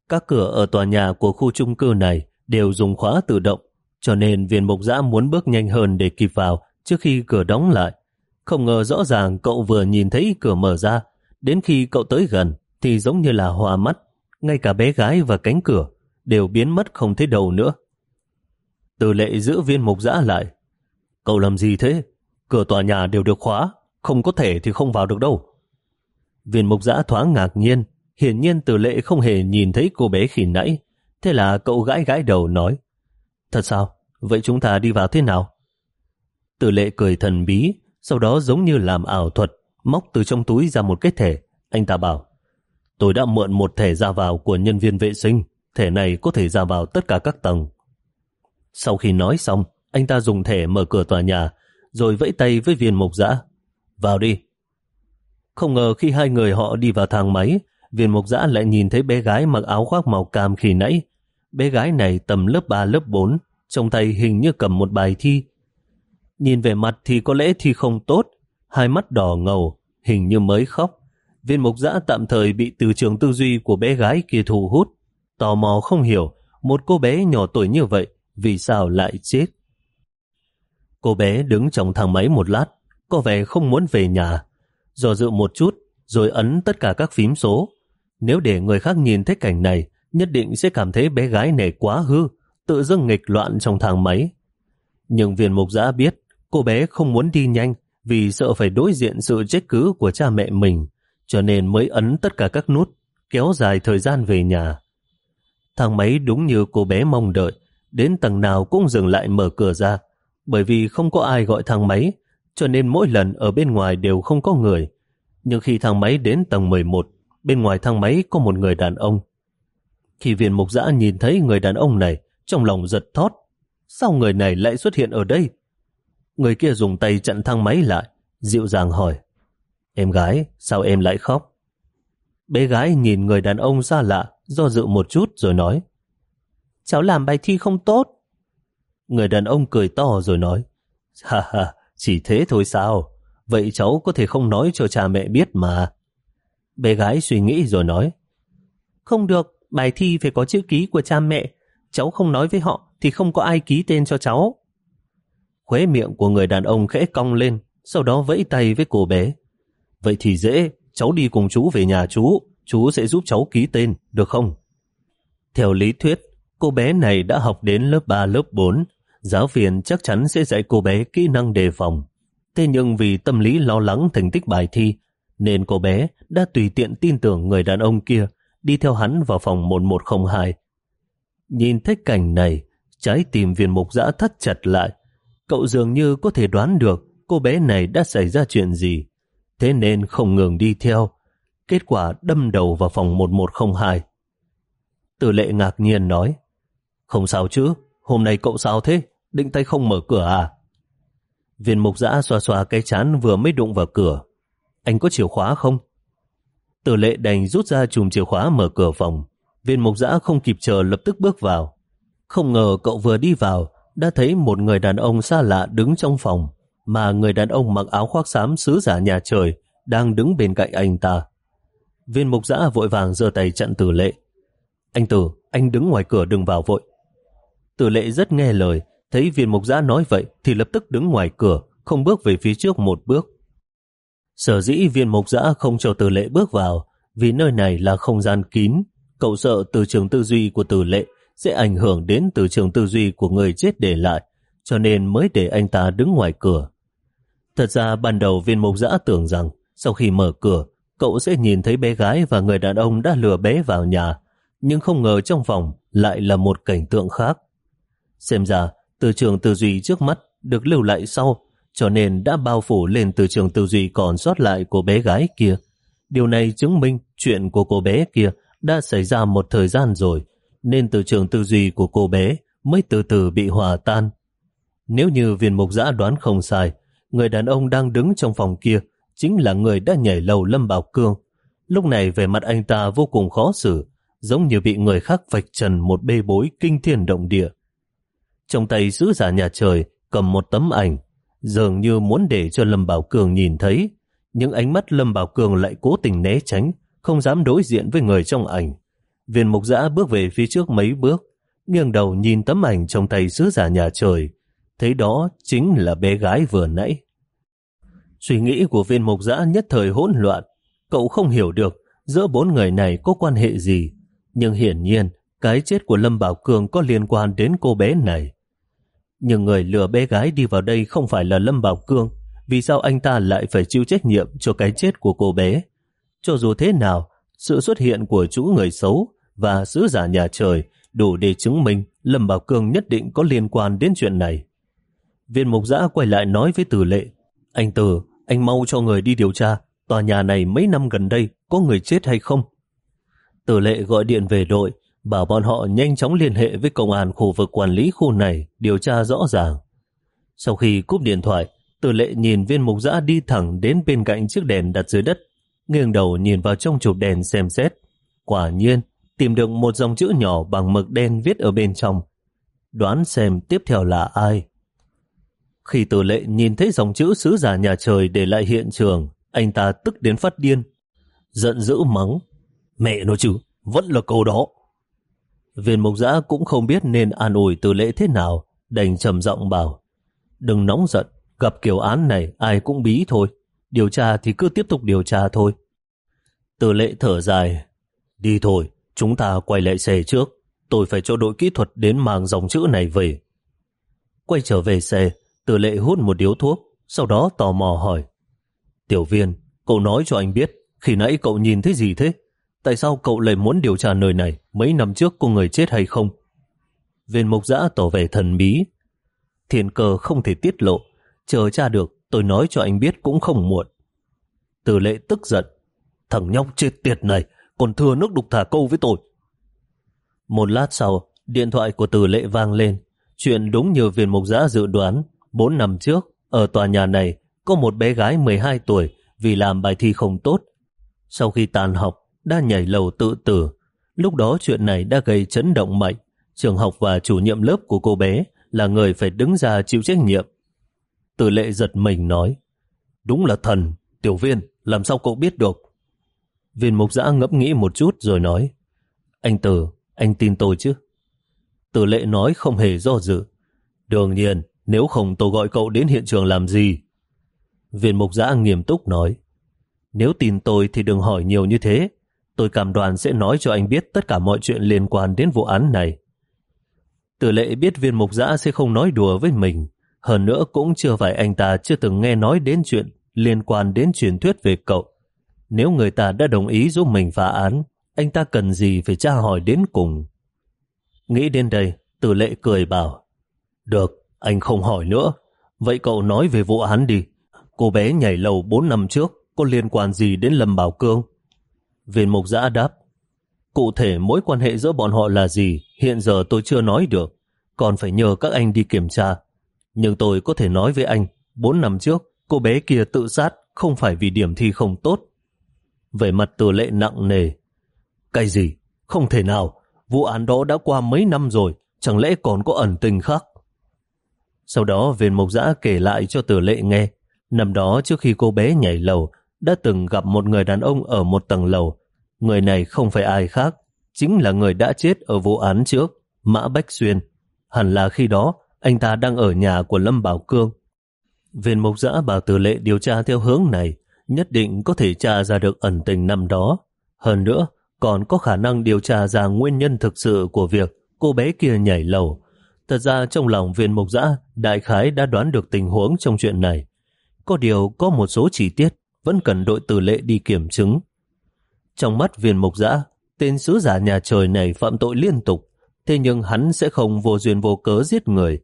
Các cửa ở tòa nhà của khu chung cư này đều dùng khóa tự động, cho nên viên mục giã muốn bước nhanh hơn để kịp vào trước khi cửa đóng lại. Không ngờ rõ ràng cậu vừa nhìn thấy cửa mở ra, đến khi cậu tới gần thì giống như là hòa mắt, ngay cả bé gái và cánh cửa đều biến mất không thấy đầu nữa. Từ lệ giữ viên mục giã lại. Cậu làm gì thế? Cửa tòa nhà đều được khóa, không có thể thì không vào được đâu. Viên mục giã thoáng ngạc nhiên, hiển nhiên từ lệ không hề nhìn thấy cô bé khi nãy. Thế là cậu gãi gãi đầu nói, Thật sao? Vậy chúng ta đi vào thế nào? Từ lệ cười thần bí, sau đó giống như làm ảo thuật, móc từ trong túi ra một cái thẻ. Anh ta bảo, tôi đã mượn một thẻ ra vào của nhân viên vệ sinh, thẻ này có thể ra vào tất cả các tầng. Sau khi nói xong, anh ta dùng thẻ mở cửa tòa nhà, rồi vẫy tay với viên mục giã. Vào đi. Không ngờ khi hai người họ đi vào thang máy, viên mục giã lại nhìn thấy bé gái mặc áo khoác màu cam khi nãy. Bé gái này tầm lớp 3 lớp 4, trong tay hình như cầm một bài thi. Nhìn về mặt thì có lẽ thi không tốt, hai mắt đỏ ngầu, hình như mới khóc. Viên mục giã tạm thời bị từ trường tư duy của bé gái kia thu hút. Tò mò không hiểu, một cô bé nhỏ tuổi như vậy, vì sao lại chết? Cô bé đứng trong thang máy một lát, có vẻ không muốn về nhà. Do dự một chút, rồi ấn tất cả các phím số. Nếu để người khác nhìn thấy cảnh này, nhất định sẽ cảm thấy bé gái này quá hư, tự dưng nghịch loạn trong thang máy. Nhưng viên mục giã biết, cô bé không muốn đi nhanh vì sợ phải đối diện sự trách cứ của cha mẹ mình, cho nên mới ấn tất cả các nút, kéo dài thời gian về nhà. Thang máy đúng như cô bé mong đợi, đến tầng nào cũng dừng lại mở cửa ra, bởi vì không có ai gọi thang máy, cho nên mỗi lần ở bên ngoài đều không có người. Nhưng khi thang máy đến tầng 11, bên ngoài thang máy có một người đàn ông. Khi viên mục giã nhìn thấy người đàn ông này, trong lòng giật thót. Sao người này lại xuất hiện ở đây? Người kia dùng tay chặn thang máy lại, dịu dàng hỏi. Em gái, sao em lại khóc? Bé gái nhìn người đàn ông xa lạ, do dự một chút rồi nói. Cháu làm bài thi không tốt. Người đàn ông cười to rồi nói. Ha ha, chỉ thế thôi sao? Vậy cháu có thể không nói cho cha mẹ biết mà. Bé gái suy nghĩ rồi nói. Không được, bài thi phải có chữ ký của cha mẹ. Cháu không nói với họ thì không có ai ký tên cho cháu. Khuế miệng của người đàn ông khẽ cong lên, sau đó vẫy tay với cô bé. Vậy thì dễ, cháu đi cùng chú về nhà chú, chú sẽ giúp cháu ký tên, được không? Theo lý thuyết, cô bé này đã học đến lớp 3, lớp 4, giáo viên chắc chắn sẽ dạy cô bé kỹ năng đề phòng. Thế nhưng vì tâm lý lo lắng thành tích bài thi, nên cô bé đã tùy tiện tin tưởng người đàn ông kia đi theo hắn vào phòng 1102. Nhìn thấy cảnh này, trái tim viên mục giã thắt chặt lại. Cậu dường như có thể đoán được cô bé này đã xảy ra chuyện gì, thế nên không ngừng đi theo. Kết quả đâm đầu vào phòng 1102. Tử lệ ngạc nhiên nói, không sao chứ, hôm nay cậu sao thế, định tay không mở cửa à? Viên mục giã xoa xoa cái chán vừa mới đụng vào cửa. Anh có chìa khóa không? Tử lệ đành rút ra chùm chìa khóa mở cửa phòng. Viên mục giã không kịp chờ lập tức bước vào. Không ngờ cậu vừa đi vào đã thấy một người đàn ông xa lạ đứng trong phòng mà người đàn ông mặc áo khoác xám sứ giả nhà trời đang đứng bên cạnh anh ta. Viên mục giã vội vàng giơ tay chặn tử lệ. Anh Tử, anh đứng ngoài cửa đừng vào vội. Tử lệ rất nghe lời, thấy viên mục giã nói vậy thì lập tức đứng ngoài cửa, không bước về phía trước một bước. Sở dĩ viên mục giã không cho tử lệ bước vào, vì nơi này là không gian kín. Cậu sợ từ trường tư duy của tử lệ sẽ ảnh hưởng đến từ trường tư duy của người chết để lại, cho nên mới để anh ta đứng ngoài cửa. Thật ra ban đầu viên mục giã tưởng rằng sau khi mở cửa, cậu sẽ nhìn thấy bé gái và người đàn ông đã lừa bé vào nhà, nhưng không ngờ trong phòng lại là một cảnh tượng khác. Xem ra, từ trường tư duy trước mắt được lưu lại sau, cho nên đã bao phủ lên từ trường tư duy còn sót lại của bé gái kia. Điều này chứng minh chuyện của cô bé kia đã xảy ra một thời gian rồi, nên từ trường tư duy của cô bé mới từ từ bị hòa tan. Nếu như viên mục giã đoán không sai, người đàn ông đang đứng trong phòng kia chính là người đã nhảy lầu Lâm Bảo Cương. Lúc này về mặt anh ta vô cùng khó xử, giống như bị người khác vạch trần một bê bối kinh thiên động địa. Trong tay sứ giả nhà trời cầm một tấm ảnh, dường như muốn để cho Lâm Bảo Cường nhìn thấy, nhưng ánh mắt Lâm Bảo Cường lại cố tình né tránh, không dám đối diện với người trong ảnh. Viên mục giã bước về phía trước mấy bước, nghiêng đầu nhìn tấm ảnh trong tay sứ giả nhà trời, thấy đó chính là bé gái vừa nãy. Suy nghĩ của viên mục giã nhất thời hỗn loạn, cậu không hiểu được giữa bốn người này có quan hệ gì, nhưng hiển nhiên cái chết của Lâm Bảo Cường có liên quan đến cô bé này. Nhưng người lừa bé gái đi vào đây không phải là Lâm Bảo Cương, vì sao anh ta lại phải chịu trách nhiệm cho cái chết của cô bé? Cho dù thế nào, sự xuất hiện của chủ người xấu và sứ giả nhà trời đủ để chứng minh Lâm Bảo Cương nhất định có liên quan đến chuyện này. Viên mục giã quay lại nói với tử lệ, anh Tử, anh mau cho người đi điều tra, tòa nhà này mấy năm gần đây có người chết hay không? Tử lệ gọi điện về đội, bảo bọn họ nhanh chóng liên hệ với công an khu vực quản lý khu này điều tra rõ ràng. Sau khi cúp điện thoại, từ lệ nhìn viên mục giã đi thẳng đến bên cạnh chiếc đèn đặt dưới đất, nghiêng đầu nhìn vào trong chụp đèn xem xét. Quả nhiên, tìm được một dòng chữ nhỏ bằng mực đen viết ở bên trong. Đoán xem tiếp theo là ai. Khi tử lệ nhìn thấy dòng chữ sứ giả nhà trời để lại hiện trường, anh ta tức đến phát điên. Giận dữ mắng. Mẹ nó chứ, vẫn là câu đó. Viên mục giã cũng không biết nên an ủi từ lễ thế nào, đành trầm giọng bảo. Đừng nóng giận, gặp kiểu án này ai cũng bí thôi. Điều tra thì cứ tiếp tục điều tra thôi. Từ lệ thở dài. Đi thôi, chúng ta quay lại xe trước. Tôi phải cho đội kỹ thuật đến mang dòng chữ này về. Quay trở về xe, từ lệ hút một điếu thuốc, sau đó tò mò hỏi. Tiểu viên, cậu nói cho anh biết, khi nãy cậu nhìn thấy gì thế? Tại sao cậu lại muốn điều tra nơi này mấy năm trước cô người chết hay không? Viên mục giã tỏ vẻ thần bí. Thiên cơ không thể tiết lộ, chờ tra được tôi nói cho anh biết cũng không muộn. Từ lệ tức giận, thằng nhóc chết tiệt này còn thừa nước đục thả câu với tôi. Một lát sau, điện thoại của từ lệ vang lên. Chuyện đúng như viên mục giã dự đoán, bốn năm trước, ở tòa nhà này có một bé gái 12 tuổi vì làm bài thi không tốt. Sau khi tàn học, đã nhảy lầu tự tử. Lúc đó chuyện này đã gây chấn động mạnh. Trường học và chủ nhiệm lớp của cô bé là người phải đứng ra chịu trách nhiệm. Tử lệ giật mình nói, đúng là thần, tiểu viên, làm sao cậu biết được? Viên mục giã ngẫm nghĩ một chút rồi nói, anh Tử, anh tin tôi chứ? Tử lệ nói không hề do dự. Đương nhiên, nếu không tôi gọi cậu đến hiện trường làm gì? Viên mục giã nghiêm túc nói, nếu tin tôi thì đừng hỏi nhiều như thế. Tôi cảm đoàn sẽ nói cho anh biết tất cả mọi chuyện liên quan đến vụ án này. Tử lệ biết viên mục giã sẽ không nói đùa với mình. Hơn nữa cũng chưa phải anh ta chưa từng nghe nói đến chuyện liên quan đến truyền thuyết về cậu. Nếu người ta đã đồng ý giúp mình phá án, anh ta cần gì phải tra hỏi đến cùng. Nghĩ đến đây, tử lệ cười bảo, Được, anh không hỏi nữa. Vậy cậu nói về vụ án đi. Cô bé nhảy lầu 4 năm trước có liên quan gì đến Lâm Bảo Cương? Viên mục giã đáp, cụ thể mối quan hệ giữa bọn họ là gì hiện giờ tôi chưa nói được, còn phải nhờ các anh đi kiểm tra. Nhưng tôi có thể nói với anh, 4 năm trước, cô bé kia tự sát không phải vì điểm thi không tốt. Về mặt từ lệ nặng nề. Cái gì? Không thể nào. Vụ án đó đã qua mấy năm rồi, chẳng lẽ còn có ẩn tình khác? Sau đó viên mục giã kể lại cho tử lệ nghe. Năm đó trước khi cô bé nhảy lầu, đã từng gặp một người đàn ông ở một tầng lầu. Người này không phải ai khác, chính là người đã chết ở vụ án trước, Mã Bách Xuyên. Hẳn là khi đó, anh ta đang ở nhà của Lâm Bảo Cương. Viên mục giã bảo tử lệ điều tra theo hướng này, nhất định có thể tra ra được ẩn tình năm đó. Hơn nữa, còn có khả năng điều tra ra nguyên nhân thực sự của việc cô bé kia nhảy lầu. Thật ra trong lòng viên mục giã, đại khái đã đoán được tình huống trong chuyện này. Có điều có một số chi tiết vẫn cần đội tử lệ đi kiểm chứng. Trong mắt viên mục giã, tên sứ giả nhà trời này phạm tội liên tục, thế nhưng hắn sẽ không vô duyên vô cớ giết người.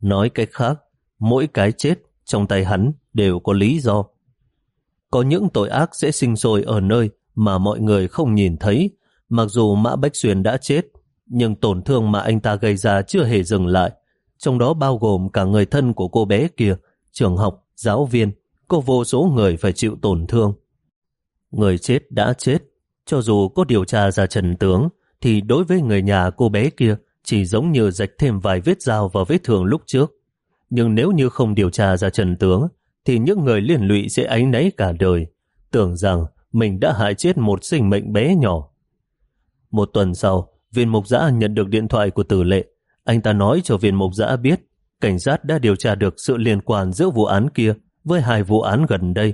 Nói cách khác, mỗi cái chết trong tay hắn đều có lý do. Có những tội ác sẽ sinh sôi ở nơi mà mọi người không nhìn thấy, mặc dù Mã Bách Xuyên đã chết, nhưng tổn thương mà anh ta gây ra chưa hề dừng lại, trong đó bao gồm cả người thân của cô bé kia, trường học, giáo viên, có vô số người phải chịu tổn thương. Người chết đã chết, cho dù có điều tra ra trần tướng, thì đối với người nhà cô bé kia chỉ giống như rạch thêm vài vết dao vào vết thương lúc trước. Nhưng nếu như không điều tra ra trần tướng, thì những người liên lụy sẽ áy náy cả đời, tưởng rằng mình đã hại chết một sinh mệnh bé nhỏ. Một tuần sau, viên mục giã nhận được điện thoại của tử lệ. Anh ta nói cho viên mục giã biết cảnh sát đã điều tra được sự liên quan giữa vụ án kia với hai vụ án gần đây.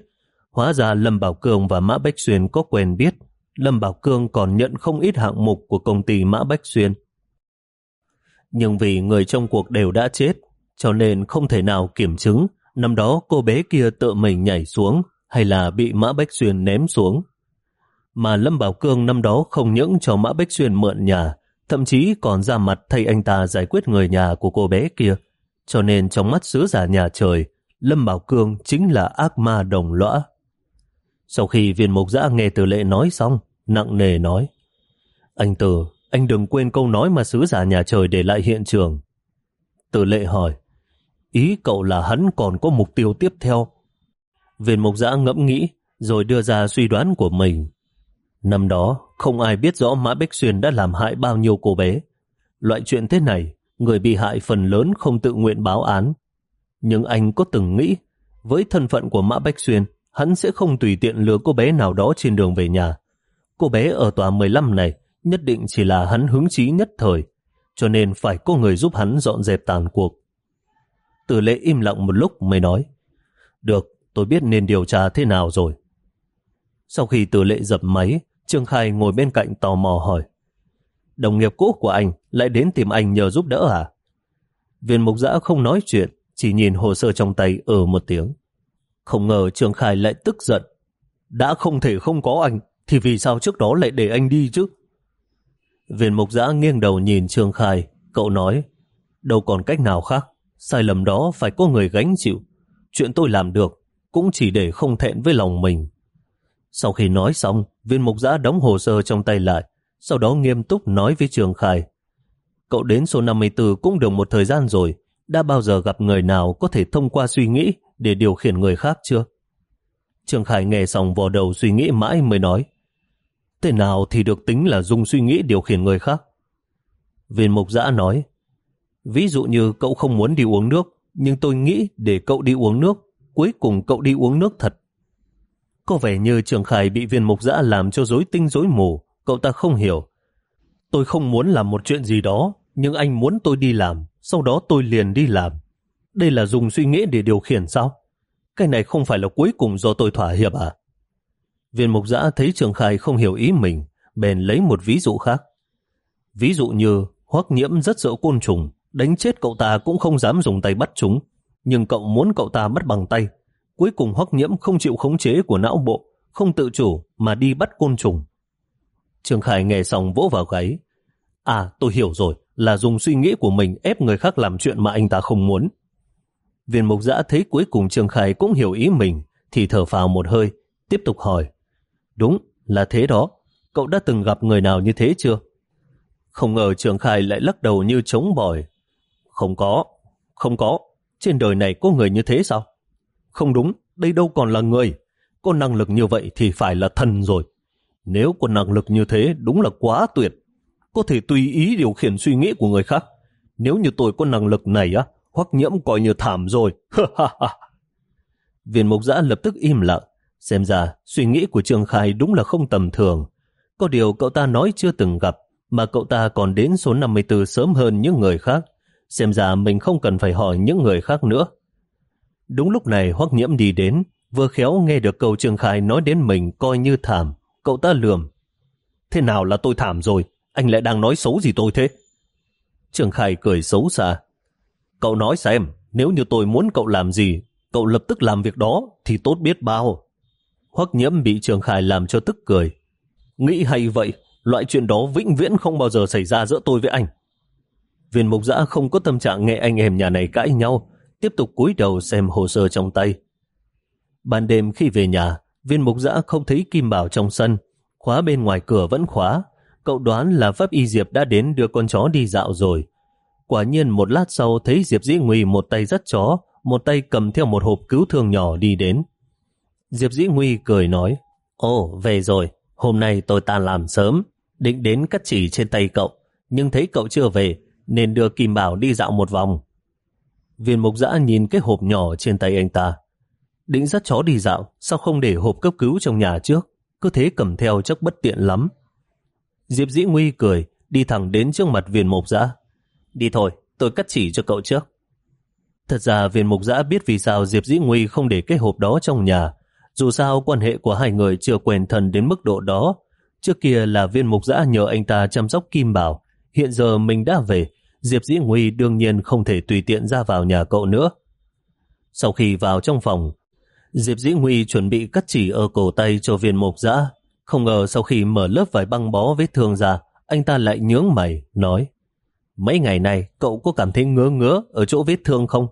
Hóa ra Lâm Bảo Cường và Mã Bách Xuyên có quen biết. Lâm Bảo Cương còn nhận không ít hạng mục của công ty Mã Bách Xuyên. Nhưng vì người trong cuộc đều đã chết, cho nên không thể nào kiểm chứng năm đó cô bé kia tự mình nhảy xuống hay là bị Mã Bách Xuyên ném xuống. Mà Lâm Bảo Cương năm đó không những cho Mã Bách Xuyên mượn nhà, thậm chí còn ra mặt thay anh ta giải quyết người nhà của cô bé kia. Cho nên trong mắt sứ giả nhà trời, Lâm Bảo Cương chính là ác ma đồng lõa. Sau khi viên mục giã nghe từ lệ nói xong, nặng nề nói, Anh Tử, anh đừng quên câu nói mà sứ giả nhà trời để lại hiện trường. Từ lệ hỏi, ý cậu là hắn còn có mục tiêu tiếp theo. Viên mục giã ngẫm nghĩ, rồi đưa ra suy đoán của mình. Năm đó, không ai biết rõ Mã Bích Xuyên đã làm hại bao nhiêu cô bé. Loại chuyện thế này, người bị hại phần lớn không tự nguyện báo án. Nhưng anh có từng nghĩ, với thân phận của Mã Bách Xuyên, hắn sẽ không tùy tiện lừa cô bé nào đó trên đường về nhà. Cô bé ở tòa 15 này nhất định chỉ là hắn hứng chí nhất thời, cho nên phải có người giúp hắn dọn dẹp tàn cuộc. Tử lệ im lặng một lúc mới nói, được, tôi biết nên điều tra thế nào rồi. Sau khi tử lệ dập máy, Trương Khai ngồi bên cạnh tò mò hỏi, đồng nghiệp cũ của anh lại đến tìm anh nhờ giúp đỡ à? Viên mục giã không nói chuyện, chỉ nhìn hồ sơ trong tay ở một tiếng. Không ngờ Trương Khai lại tức giận. Đã không thể không có anh, thì vì sao trước đó lại để anh đi chứ? Viên mục giã nghiêng đầu nhìn Trương Khai, cậu nói, đâu còn cách nào khác, sai lầm đó phải có người gánh chịu. Chuyện tôi làm được, cũng chỉ để không thẹn với lòng mình. Sau khi nói xong, viên mục giã đóng hồ sơ trong tay lại, sau đó nghiêm túc nói với Trương Khai. Cậu đến số 54 cũng được một thời gian rồi, đã bao giờ gặp người nào có thể thông qua suy nghĩ để điều khiển người khác chưa? Trương Khải nghe xong vò đầu suy nghĩ mãi mới nói, Thế nào thì được tính là dùng suy nghĩ điều khiển người khác? Viên mục giã nói, Ví dụ như cậu không muốn đi uống nước, nhưng tôi nghĩ để cậu đi uống nước, cuối cùng cậu đi uống nước thật. Có vẻ như Trường Khải bị viên mục giã làm cho rối tinh rối mù, cậu ta không hiểu. Tôi không muốn làm một chuyện gì đó, nhưng anh muốn tôi đi làm, sau đó tôi liền đi làm. Đây là dùng suy nghĩ để điều khiển sao? Cái này không phải là cuối cùng do tôi thỏa hiệp à? Viên mục giã thấy Trường Khai không hiểu ý mình, bèn lấy một ví dụ khác. Ví dụ như hoắc nhiễm rất sợ côn trùng, đánh chết cậu ta cũng không dám dùng tay bắt chúng, nhưng cậu muốn cậu ta bắt bằng tay. Cuối cùng hoắc nhiễm không chịu khống chế của não bộ, không tự chủ mà đi bắt côn trùng. Trường Khải nghe xong vỗ vào gáy. À, tôi hiểu rồi, là dùng suy nghĩ của mình ép người khác làm chuyện mà anh ta không muốn. Viên mục giã thấy cuối cùng Trường Khải cũng hiểu ý mình, thì thở phào một hơi, tiếp tục hỏi. Đúng, là thế đó. Cậu đã từng gặp người nào như thế chưa? Không ngờ Trường Khải lại lắc đầu như trống bỏi. Không có, không có. Trên đời này có người như thế sao? Không đúng, đây đâu còn là người. Có năng lực như vậy thì phải là thần rồi. Nếu có năng lực như thế đúng là quá tuyệt. Có thể tùy ý điều khiển suy nghĩ của người khác. Nếu như tôi có năng lực này á, hoắc nhiễm coi như thảm rồi. Viên mục giã lập tức im lặng. Xem ra, suy nghĩ của Trương Khai đúng là không tầm thường. Có điều cậu ta nói chưa từng gặp, mà cậu ta còn đến số 54 sớm hơn những người khác. Xem ra mình không cần phải hỏi những người khác nữa. Đúng lúc này Hoắc Nhiễm đi đến, vừa khéo nghe được câu Trương Khai nói đến mình coi như thảm. Cậu ta lườm. Thế nào là tôi thảm rồi? Anh lại đang nói xấu gì tôi thế? Trương Khai cười xấu xa. Cậu nói xem, nếu như tôi muốn cậu làm gì, cậu lập tức làm việc đó thì tốt biết bao. Hoắc nhiễm bị Trường Khải làm cho tức cười. Nghĩ hay vậy, loại chuyện đó vĩnh viễn không bao giờ xảy ra giữa tôi với anh. Viên mục giã không có tâm trạng nghe anh em nhà này cãi nhau, tiếp tục cúi đầu xem hồ sơ trong tay. Ban đêm khi về nhà, viên mục giã không thấy Kim Bảo trong sân, khóa bên ngoài cửa vẫn khóa. Cậu đoán là Pháp Y Diệp đã đến đưa con chó đi dạo rồi. Quả nhiên một lát sau thấy Diệp Dĩ Nguy một tay dắt chó, một tay cầm theo một hộp cứu thương nhỏ đi đến. Diệp Dĩ Nguy cười nói, Ồ, về rồi, hôm nay tôi tan làm sớm, định đến cắt chỉ trên tay cậu, nhưng thấy cậu chưa về, nên đưa Kim Bảo đi dạo một vòng. Viên mục giã nhìn cái hộp nhỏ trên tay anh ta. Định dắt chó đi dạo, sao không để hộp cấp cứu trong nhà trước? Cứ thế cầm theo chắc bất tiện lắm. Diệp Dĩ Nguy cười, đi thẳng đến trước mặt viên mục giã. Đi thôi, tôi cắt chỉ cho cậu trước. Thật ra viên mục giã biết vì sao Diệp Dĩ Nguy không để cái hộp đó trong nhà. Dù sao quan hệ của hai người chưa quen thân đến mức độ đó. Trước kia là viên mục giã nhờ anh ta chăm sóc Kim Bảo. Hiện giờ mình đã về, Diệp Dĩ Nguy đương nhiên không thể tùy tiện ra vào nhà cậu nữa. Sau khi vào trong phòng, Diệp Dĩ Nguy chuẩn bị cắt chỉ ở cổ tay cho viên mục giã. Không ngờ sau khi mở lớp vải băng bó vết thương ra, anh ta lại nhướng mày, nói Mấy ngày này cậu có cảm thấy ngứa ngứa ở chỗ vết thương không?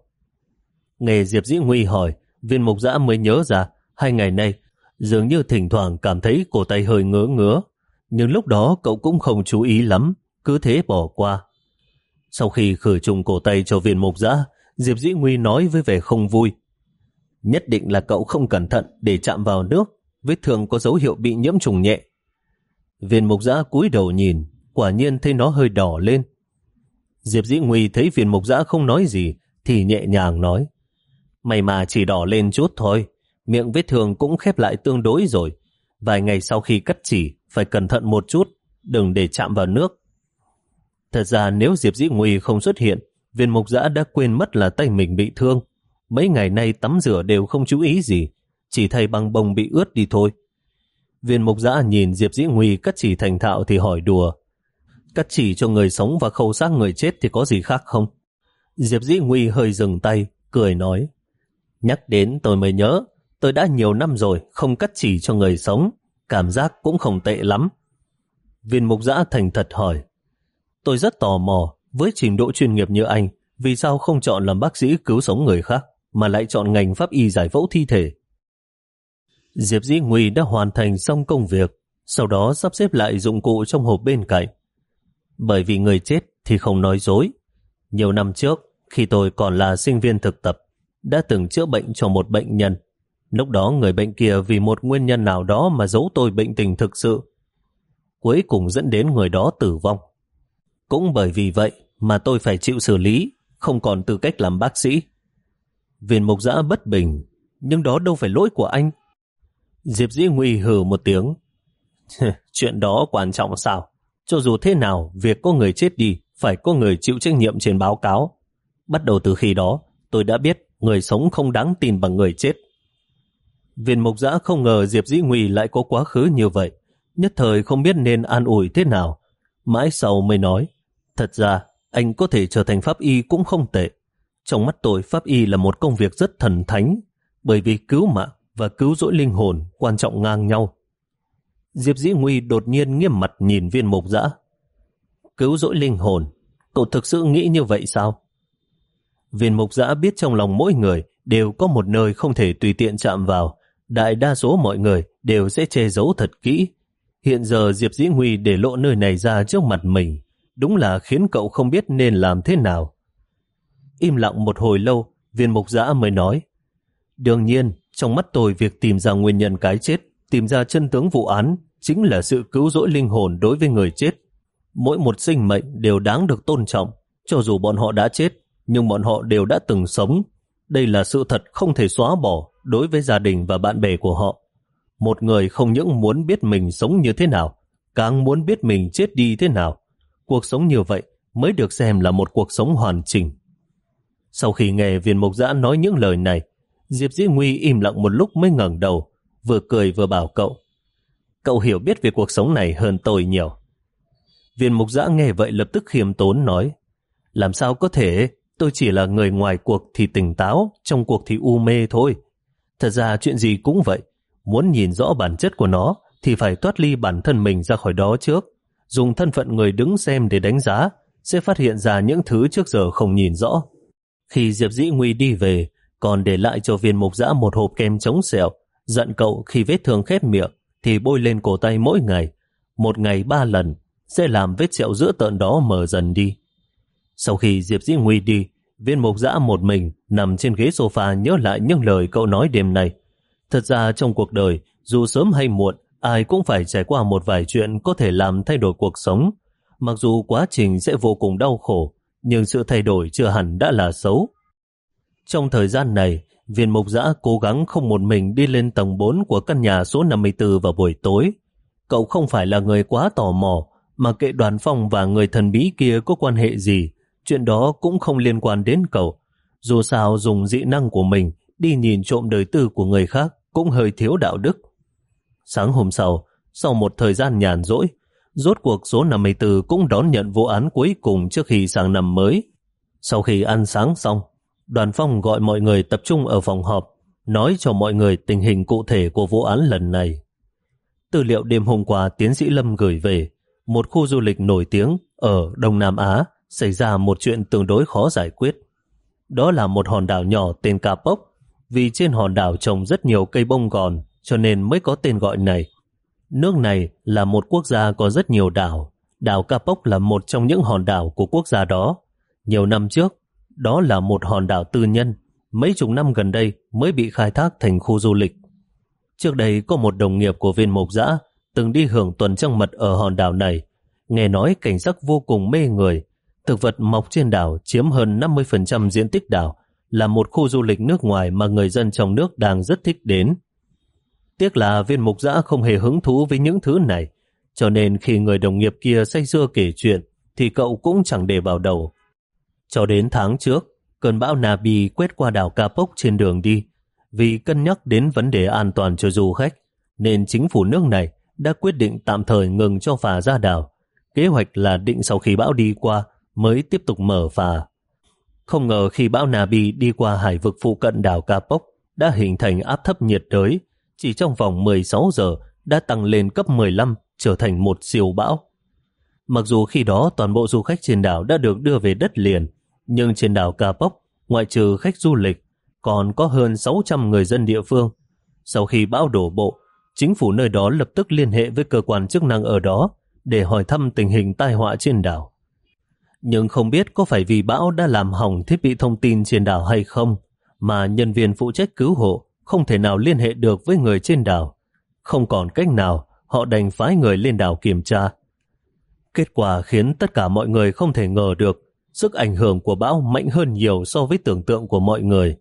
Nghe Diệp Dĩ Nguy hỏi, viên mục giã mới nhớ ra hai ngày nay dường như thỉnh thoảng cảm thấy cổ tay hơi ngứa ngứa. Nhưng lúc đó cậu cũng không chú ý lắm, cứ thế bỏ qua. Sau khi khử trùng cổ tay cho viên mục giã, Diệp Dĩ Nguy nói với vẻ không vui. Nhất định là cậu không cẩn thận để chạm vào nước, vết thương có dấu hiệu bị nhiễm trùng nhẹ. Viên mục giã cúi đầu nhìn, quả nhiên thấy nó hơi đỏ lên. Diệp Dĩ Nguy thấy viên mục giã không nói gì, thì nhẹ nhàng nói. May mà chỉ đỏ lên chút thôi, miệng vết thương cũng khép lại tương đối rồi. Vài ngày sau khi cắt chỉ, phải cẩn thận một chút, đừng để chạm vào nước. Thật ra nếu Diệp Dĩ Nguy không xuất hiện, viên mục giã đã quên mất là tay mình bị thương. Mấy ngày nay tắm rửa đều không chú ý gì, chỉ thay băng bông bị ướt đi thôi. Viên mục giã nhìn Diệp Dĩ Nguy cắt chỉ thành thạo thì hỏi đùa. Cắt chỉ cho người sống và khâu xác người chết thì có gì khác không? Diệp Dĩ Nguy hơi dừng tay, cười nói. Nhắc đến tôi mới nhớ, tôi đã nhiều năm rồi không cắt chỉ cho người sống, cảm giác cũng không tệ lắm. Viên mục giã thành thật hỏi. Tôi rất tò mò, với trình độ chuyên nghiệp như anh, vì sao không chọn làm bác sĩ cứu sống người khác, mà lại chọn ngành pháp y giải phẫu thi thể? Diệp Dĩ Nguy đã hoàn thành xong công việc, sau đó sắp xếp lại dụng cụ trong hộp bên cạnh. Bởi vì người chết thì không nói dối. Nhiều năm trước, khi tôi còn là sinh viên thực tập, đã từng chữa bệnh cho một bệnh nhân. Lúc đó người bệnh kia vì một nguyên nhân nào đó mà giấu tôi bệnh tình thực sự. Cuối cùng dẫn đến người đó tử vong. Cũng bởi vì vậy mà tôi phải chịu xử lý, không còn tư cách làm bác sĩ. Viên mục giã bất bình, nhưng đó đâu phải lỗi của anh. Diệp Dĩ Nguy hừ một tiếng. Chuyện đó quan trọng sao? Cho dù thế nào, việc có người chết đi, phải có người chịu trách nhiệm trên báo cáo. Bắt đầu từ khi đó, tôi đã biết người sống không đáng tin bằng người chết. Viên mục giã không ngờ Diệp Dĩ Nguy lại có quá khứ như vậy, nhất thời không biết nên an ủi thế nào. Mãi sau mới nói, thật ra anh có thể trở thành pháp y cũng không tệ. Trong mắt tôi, pháp y là một công việc rất thần thánh, bởi vì cứu mạng và cứu rỗi linh hồn quan trọng ngang nhau. Diệp Dĩ Nguy đột nhiên nghiêm mặt nhìn viên mục Dã, Cứu rỗi linh hồn, cậu thực sự nghĩ như vậy sao? Viên mục Dã biết trong lòng mỗi người đều có một nơi không thể tùy tiện chạm vào. Đại đa số mọi người đều sẽ che giấu thật kỹ. Hiện giờ Diệp Dĩ Nguy để lộ nơi này ra trước mặt mình, đúng là khiến cậu không biết nên làm thế nào. Im lặng một hồi lâu, viên mục Dã mới nói. Đương nhiên, trong mắt tôi việc tìm ra nguyên nhân cái chết, tìm ra chân tướng vụ án, chính là sự cứu rỗi linh hồn đối với người chết. Mỗi một sinh mệnh đều đáng được tôn trọng, cho dù bọn họ đã chết, nhưng bọn họ đều đã từng sống. Đây là sự thật không thể xóa bỏ đối với gia đình và bạn bè của họ. Một người không những muốn biết mình sống như thế nào, càng muốn biết mình chết đi thế nào. Cuộc sống như vậy mới được xem là một cuộc sống hoàn chỉnh. Sau khi nghe viên mục giã nói những lời này, Diệp Dĩ Nguy im lặng một lúc mới ngẩng đầu, vừa cười vừa bảo cậu. Cậu hiểu biết về cuộc sống này hơn tôi nhiều. Viên mục giã nghe vậy lập tức khiêm tốn nói, làm sao có thể, tôi chỉ là người ngoài cuộc thì tỉnh táo, trong cuộc thì u mê thôi. Thật ra chuyện gì cũng vậy, muốn nhìn rõ bản chất của nó thì phải thoát ly bản thân mình ra khỏi đó trước. dùng thân phận người đứng xem để đánh giá, sẽ phát hiện ra những thứ trước giờ không nhìn rõ. Khi Diệp Dĩ Nguy đi về, còn để lại cho viên mục giã một hộp kem chống sẹo, giận cậu khi vết thương khép miệng thì bôi lên cổ tay mỗi ngày, một ngày ba lần, sẽ làm vết sẹo giữa tợn đó mở dần đi. Sau khi Diệp Dĩ Nguy đi, viên mục dã một mình nằm trên ghế sofa nhớ lại những lời cậu nói đêm nay. Thật ra trong cuộc đời, dù sớm hay muộn, ai cũng phải trải qua một vài chuyện có thể làm thay đổi cuộc sống. Mặc dù quá trình sẽ vô cùng đau khổ, nhưng sự thay đổi chưa hẳn đã là xấu. Trong thời gian này, viên mục giã cố gắng không một mình đi lên tầng 4 của căn nhà số 54 vào buổi tối. Cậu không phải là người quá tò mò, mà kệ đoàn phong và người thần bí kia có quan hệ gì, chuyện đó cũng không liên quan đến cậu. Dù sao dùng dị năng của mình đi nhìn trộm đời tư của người khác cũng hơi thiếu đạo đức. Sáng hôm sau, sau một thời gian nhàn rỗi, rốt cuộc số 54 cũng đón nhận vụ án cuối cùng trước khi sang năm mới. Sau khi ăn sáng xong, đoàn phong gọi mọi người tập trung ở phòng họp, nói cho mọi người tình hình cụ thể của vụ án lần này. Tư liệu đêm hôm qua tiến sĩ Lâm gửi về, một khu du lịch nổi tiếng ở Đông Nam Á xảy ra một chuyện tương đối khó giải quyết. Đó là một hòn đảo nhỏ tên Kapok, vì trên hòn đảo trồng rất nhiều cây bông gòn cho nên mới có tên gọi này. Nước này là một quốc gia có rất nhiều đảo. Đảo Kapok là một trong những hòn đảo của quốc gia đó. Nhiều năm trước, đó là một hòn đảo tư nhân. Mấy chục năm gần đây mới bị khai thác thành khu du lịch. Trước đây có một đồng nghiệp của viên mộc giã từng đi hưởng tuần trăng mật ở hòn đảo này. Nghe nói cảnh sắc vô cùng mê người. Thực vật mọc trên đảo chiếm hơn 50% diện tích đảo, là một khu du lịch nước ngoài mà người dân trong nước đang rất thích đến. Tiếc là viên mục giã không hề hứng thú với những thứ này, cho nên khi người đồng nghiệp kia say xưa kể chuyện, thì cậu cũng chẳng để vào đầu. Cho đến tháng trước, cơn bão Nabi quét qua đảo Kapok trên đường đi. Vì cân nhắc đến vấn đề an toàn cho du khách, nên chính phủ nước này đã quyết định tạm thời ngừng cho phà ra đảo. Kế hoạch là định sau khi bão đi qua mới tiếp tục mở phà. Không ngờ khi bão Nabi đi qua hải vực phụ cận đảo Kapok đã hình thành áp thấp nhiệt đới, chỉ trong vòng 16 giờ đã tăng lên cấp 15 trở thành một siêu bão. Mặc dù khi đó toàn bộ du khách trên đảo đã được đưa về đất liền, nhưng trên đảo Kapok, ngoại trừ khách du lịch, còn có hơn 600 người dân địa phương. Sau khi bão đổ bộ, chính phủ nơi đó lập tức liên hệ với cơ quan chức năng ở đó để hỏi thăm tình hình tai họa trên đảo nhưng không biết có phải vì bão đã làm hỏng thiết bị thông tin trên đảo hay không, mà nhân viên phụ trách cứu hộ không thể nào liên hệ được với người trên đảo. Không còn cách nào, họ đành phái người lên đảo kiểm tra. Kết quả khiến tất cả mọi người không thể ngờ được sức ảnh hưởng của bão mạnh hơn nhiều so với tưởng tượng của mọi người.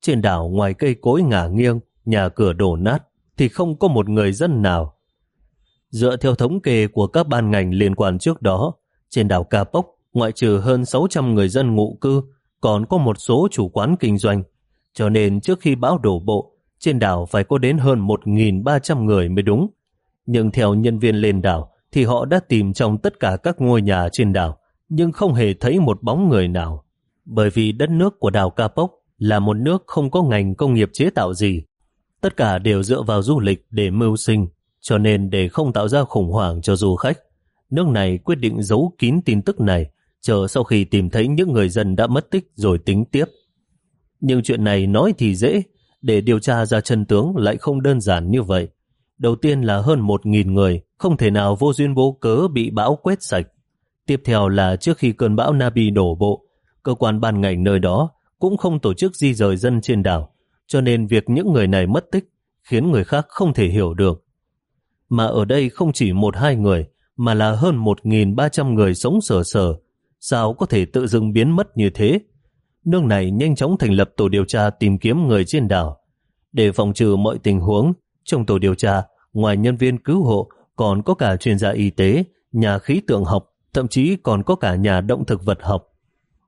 Trên đảo ngoài cây cối ngả nghiêng, nhà cửa đổ nát, thì không có một người dân nào. Dựa theo thống kê của các ban ngành liên quan trước đó, trên đảo Kapok ngoại trừ hơn 600 người dân ngụ cư, còn có một số chủ quán kinh doanh. Cho nên trước khi bão đổ bộ, trên đảo phải có đến hơn 1.300 người mới đúng. Nhưng theo nhân viên lên đảo, thì họ đã tìm trong tất cả các ngôi nhà trên đảo, nhưng không hề thấy một bóng người nào. Bởi vì đất nước của đảo Kapok là một nước không có ngành công nghiệp chế tạo gì. Tất cả đều dựa vào du lịch để mưu sinh, cho nên để không tạo ra khủng hoảng cho du khách, nước này quyết định giấu kín tin tức này chờ sau khi tìm thấy những người dân đã mất tích rồi tính tiếp. Nhưng chuyện này nói thì dễ, để điều tra ra chân tướng lại không đơn giản như vậy. Đầu tiên là hơn một nghìn người, không thể nào vô duyên vô cớ bị bão quét sạch. Tiếp theo là trước khi cơn bão Nabi đổ bộ, cơ quan ban ngành nơi đó cũng không tổ chức di rời dân trên đảo, cho nên việc những người này mất tích khiến người khác không thể hiểu được. Mà ở đây không chỉ một hai người, mà là hơn 1.300 người sống sờ sờ, sao có thể tự dưng biến mất như thế? Nước này nhanh chóng thành lập tổ điều tra tìm kiếm người trên đảo. Để phòng trừ mọi tình huống, trong tổ điều tra, ngoài nhân viên cứu hộ, còn có cả chuyên gia y tế, nhà khí tượng học, thậm chí còn có cả nhà động thực vật học.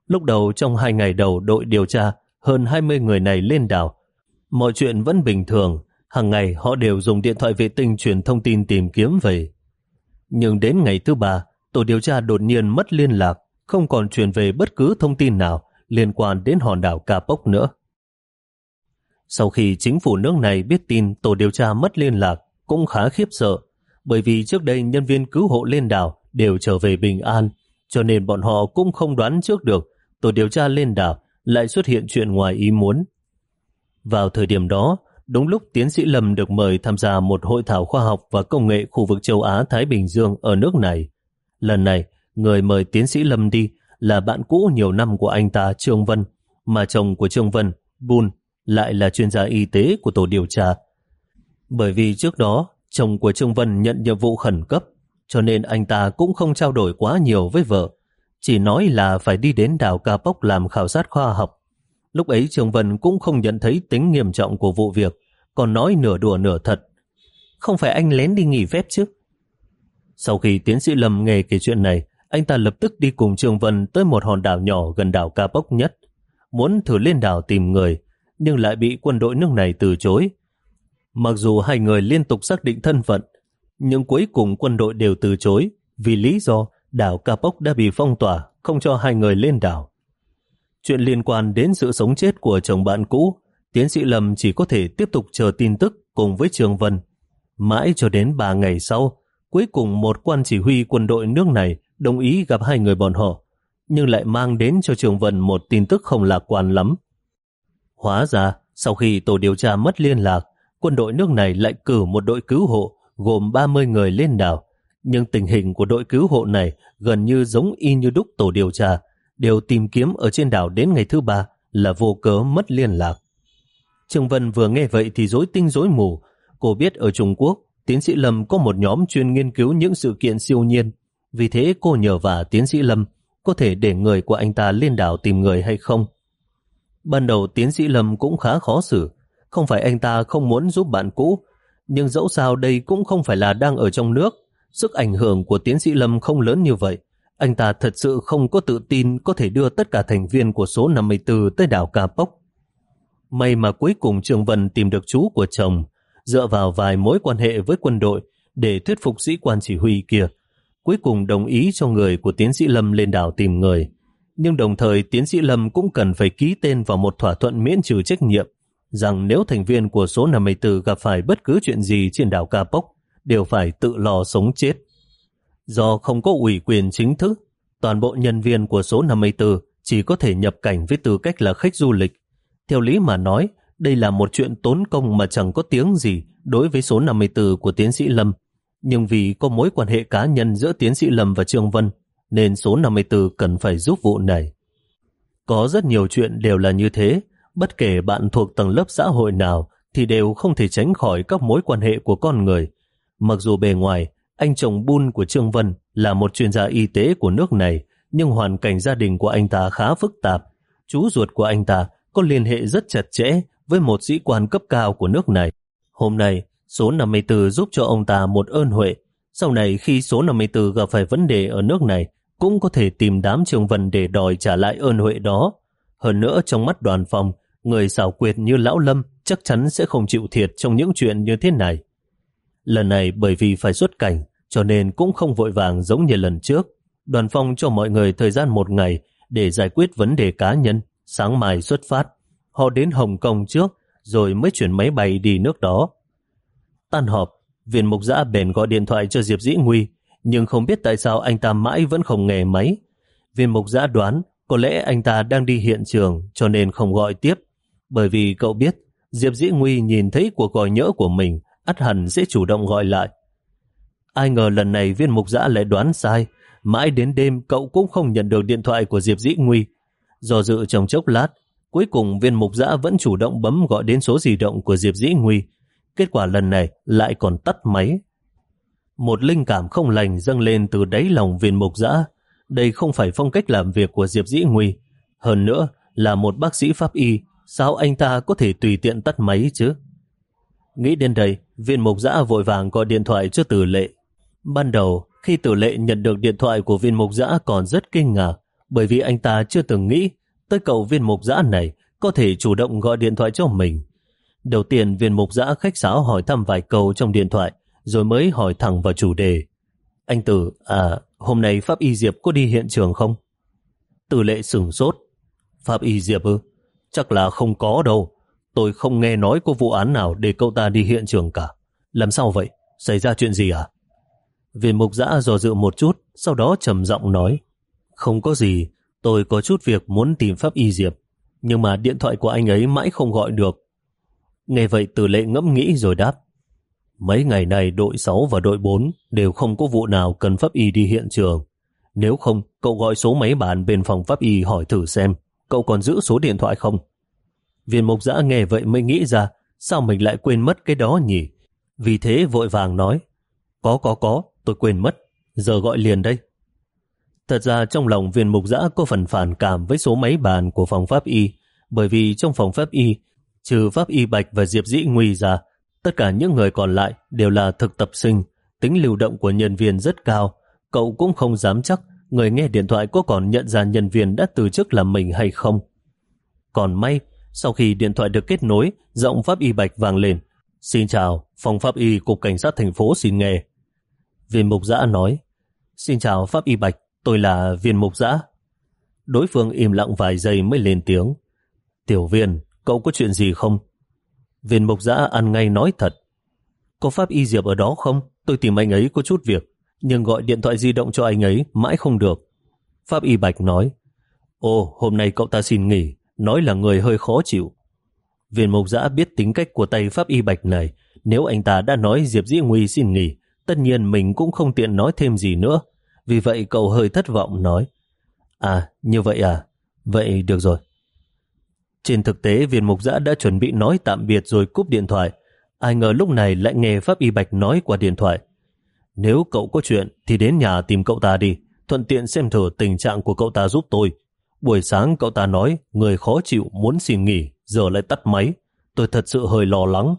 Lúc đầu trong hai ngày đầu đội điều tra, hơn 20 người này lên đảo. Mọi chuyện vẫn bình thường, hàng ngày họ đều dùng điện thoại vệ tinh truyền thông tin tìm kiếm về. Nhưng đến ngày thứ ba, tổ điều tra đột nhiên mất liên lạc, không còn truyền về bất cứ thông tin nào liên quan đến hòn đảo Kapok nữa. Sau khi chính phủ nước này biết tin tổ điều tra mất liên lạc cũng khá khiếp sợ, bởi vì trước đây nhân viên cứu hộ lên đảo đều trở về bình an, cho nên bọn họ cũng không đoán trước được tổ điều tra lên đảo lại xuất hiện chuyện ngoài ý muốn. Vào thời điểm đó, đúng lúc tiến sĩ Lâm được mời tham gia một hội thảo khoa học và công nghệ khu vực châu Á-Thái Bình Dương ở nước này. Lần này, người mời tiến sĩ Lâm đi là bạn cũ nhiều năm của anh ta Trương Vân, mà chồng của Trương Vân, Bun, lại là chuyên gia y tế của tổ điều tra. Bởi vì trước đó, chồng của Trương Vân nhận nhiệm vụ khẩn cấp, cho nên anh ta cũng không trao đổi quá nhiều với vợ, chỉ nói là phải đi đến đảo Ca Pốc làm khảo sát khoa học. Lúc ấy Trương Vân cũng không nhận thấy tính nghiêm trọng của vụ việc, còn nói nửa đùa nửa thật. Không phải anh lén đi nghỉ phép chứ? Sau khi tiến sĩ Lâm nghe kể chuyện này, anh ta lập tức đi cùng Trương Vân tới một hòn đảo nhỏ gần đảo Ca Pốc nhất, muốn thử lên đảo tìm người, nhưng lại bị quân đội nước này từ chối. Mặc dù hai người liên tục xác định thân phận, nhưng cuối cùng quân đội đều từ chối vì lý do đảo Kapok đã bị phong tỏa, không cho hai người lên đảo. Chuyện liên quan đến sự sống chết của chồng bạn cũ, tiến sĩ Lâm chỉ có thể tiếp tục chờ tin tức cùng với Trường Vân. Mãi cho đến ba ngày sau, cuối cùng một quan chỉ huy quân đội nước này đồng ý gặp hai người bọn họ, nhưng lại mang đến cho Trường Vân một tin tức không lạc quan lắm. Hóa ra, sau khi tổ điều tra mất liên lạc, quân đội nước này lại cử một đội cứu hộ gồm 30 người lên đảo, nhưng tình hình của đội cứu hộ này gần như giống y như đúc tổ điều tra, đều tìm kiếm ở trên đảo đến ngày thứ ba là vô cớ mất liên lạc. Trương Vân vừa nghe vậy thì rối tinh rối mù. Cô biết ở Trung Quốc, tiến sĩ Lâm có một nhóm chuyên nghiên cứu những sự kiện siêu nhiên. Vì thế cô nhờ vả tiến sĩ Lâm có thể để người của anh ta lên đảo tìm người hay không. Ban đầu tiến sĩ Lâm cũng khá khó xử. Không phải anh ta không muốn giúp bạn cũ, nhưng dẫu sao đây cũng không phải là đang ở trong nước. Sức ảnh hưởng của tiến sĩ Lâm không lớn như vậy. Anh ta thật sự không có tự tin có thể đưa tất cả thành viên của số 54 tới đảo Cà Pốc. May mà cuối cùng Trường Vân tìm được chú của chồng, dựa vào vài mối quan hệ với quân đội để thuyết phục sĩ quan chỉ huy kia. Cuối cùng đồng ý cho người của tiến sĩ Lâm lên đảo tìm người. Nhưng đồng thời tiến sĩ Lâm cũng cần phải ký tên vào một thỏa thuận miễn trừ trách nhiệm rằng nếu thành viên của số 54 gặp phải bất cứ chuyện gì trên đảo Kapok đều phải tự lo sống chết. Do không có ủy quyền chính thức, toàn bộ nhân viên của số 54 chỉ có thể nhập cảnh với tư cách là khách du lịch. Theo lý mà nói, đây là một chuyện tốn công mà chẳng có tiếng gì đối với số 54 của tiến sĩ Lâm. Nhưng vì có mối quan hệ cá nhân giữa tiến sĩ Lâm và Trương Vân, nên số 54 cần phải giúp vụ này. Có rất nhiều chuyện đều là như thế, bất kể bạn thuộc tầng lớp xã hội nào thì đều không thể tránh khỏi các mối quan hệ của con người. Mặc dù bề ngoài, anh chồng Bun của Trương Vân là một chuyên gia y tế của nước này, nhưng hoàn cảnh gia đình của anh ta khá phức tạp. Chú ruột của anh ta có liên hệ rất chặt chẽ với một sĩ quan cấp cao của nước này. Hôm nay, số 54 giúp cho ông ta một ơn huệ. Sau này khi số 54 gặp phải vấn đề ở nước này, cũng có thể tìm đám Trương Vân để đòi trả lại ơn huệ đó. Hơn nữa trong mắt đoàn phòng, người xảo quyệt như Lão Lâm chắc chắn sẽ không chịu thiệt trong những chuyện như thế này. Lần này bởi vì phải xuất cảnh, cho nên cũng không vội vàng giống như lần trước. Đoàn phong cho mọi người thời gian một ngày để giải quyết vấn đề cá nhân, sáng mai xuất phát. Họ đến Hồng Kông trước, rồi mới chuyển máy bay đi nước đó. Tan họp, viên mục giã bền gọi điện thoại cho Diệp Dĩ Nguy, nhưng không biết tại sao anh ta mãi vẫn không nghe máy. Viên mục giã đoán có lẽ anh ta đang đi hiện trường cho nên không gọi tiếp, bởi vì cậu biết Diệp Dĩ Nguy nhìn thấy cuộc gọi nhỡ của mình ắt hẳn sẽ chủ động gọi lại. Ai ngờ lần này viên mục giã lại đoán sai, mãi đến đêm cậu cũng không nhận được điện thoại của Diệp Dĩ Nguy. Do dự trong chốc lát, cuối cùng viên mục giã vẫn chủ động bấm gọi đến số di động của Diệp Dĩ Nguy. Kết quả lần này lại còn tắt máy. Một linh cảm không lành dâng lên từ đáy lòng viên mục giã. Đây không phải phong cách làm việc của Diệp Dĩ Nguy. Hơn nữa là một bác sĩ pháp y, sao anh ta có thể tùy tiện tắt máy chứ? Nghĩ đến đây, viên mục giã vội vàng gọi điện thoại cho tử lệ. Ban đầu, khi tử lệ nhận được điện thoại của viên mục giã còn rất kinh ngạc, bởi vì anh ta chưa từng nghĩ tới cậu viên mục giã này có thể chủ động gọi điện thoại cho mình. Đầu tiên viên mục giã khách sáo hỏi thăm vài câu trong điện thoại, rồi mới hỏi thẳng vào chủ đề. Anh Tử, à, hôm nay Pháp Y Diệp có đi hiện trường không? Tử lệ sửng sốt. Pháp Y Diệp ư? Chắc là không có đâu. Tôi không nghe nói có vụ án nào để cậu ta đi hiện trường cả. Làm sao vậy? Xảy ra chuyện gì à? Viên mục giã dò dự một chút, sau đó trầm giọng nói, không có gì, tôi có chút việc muốn tìm pháp y Diệp, nhưng mà điện thoại của anh ấy mãi không gọi được. Nghe vậy tử lệ ngẫm nghĩ rồi đáp, mấy ngày này đội 6 và đội 4 đều không có vụ nào cần pháp y đi hiện trường. Nếu không, cậu gọi số máy bàn bên phòng pháp y hỏi thử xem, cậu còn giữ số điện thoại không? Viên mục giã nghe vậy mới nghĩ ra, sao mình lại quên mất cái đó nhỉ? Vì thế vội vàng nói, có có có, tôi quên mất, giờ gọi liền đây. Thật ra trong lòng viên mục giã có phần phản cảm với số máy bàn của phòng pháp y, bởi vì trong phòng pháp y, trừ pháp y Bạch và Diệp Dĩ Nguy ra, tất cả những người còn lại đều là thực tập sinh, tính lưu động của nhân viên rất cao, cậu cũng không dám chắc người nghe điện thoại có còn nhận ra nhân viên đã từ chức là mình hay không. Còn may, sau khi điện thoại được kết nối, giọng pháp y Bạch vang lên. Xin chào, phòng pháp y Cục Cảnh sát thành phố xin nghe. Viên mục giã nói, Xin chào Pháp Y Bạch, tôi là viên mục giã. Đối phương im lặng vài giây mới lên tiếng. Tiểu viên, cậu có chuyện gì không? Viên mục giã ăn ngay nói thật. Có Pháp Y Diệp ở đó không? Tôi tìm anh ấy có chút việc, nhưng gọi điện thoại di động cho anh ấy mãi không được. Pháp Y Bạch nói, Ồ, hôm nay cậu ta xin nghỉ, nói là người hơi khó chịu. Viên mộc giã biết tính cách của tay Pháp Y Bạch này, nếu anh ta đã nói Diệp Dĩ Nguy xin nghỉ, Tất nhiên mình cũng không tiện nói thêm gì nữa. Vì vậy cậu hơi thất vọng nói À, như vậy à? Vậy được rồi. Trên thực tế, viên mục giã đã chuẩn bị nói tạm biệt rồi cúp điện thoại. Ai ngờ lúc này lại nghe Pháp Y Bạch nói qua điện thoại. Nếu cậu có chuyện thì đến nhà tìm cậu ta đi, thuận tiện xem thử tình trạng của cậu ta giúp tôi. Buổi sáng cậu ta nói người khó chịu muốn xin nghỉ, giờ lại tắt máy. Tôi thật sự hơi lo lắng.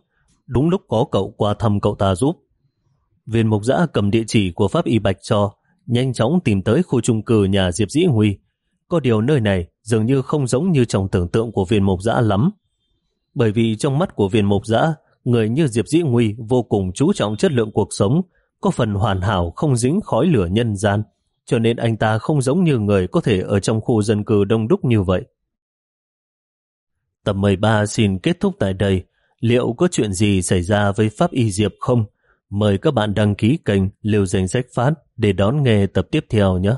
Đúng lúc có cậu qua thăm cậu ta giúp, Viên mục giã cầm địa chỉ của Pháp Y Bạch cho, nhanh chóng tìm tới khu trung cư nhà Diệp Dĩ Huy. Có điều nơi này dường như không giống như trong tưởng tượng của viên mục giã lắm. Bởi vì trong mắt của viên mục giã, người như Diệp Dĩ Huy vô cùng chú trọng chất lượng cuộc sống, có phần hoàn hảo không dính khói lửa nhân gian, cho nên anh ta không giống như người có thể ở trong khu dân cư đông đúc như vậy. Tập 13 xin kết thúc tại đây. Liệu có chuyện gì xảy ra với Pháp Y Diệp không? Mời các bạn đăng ký kênh liều Danh Sách Phát để đón nghe tập tiếp theo nhé.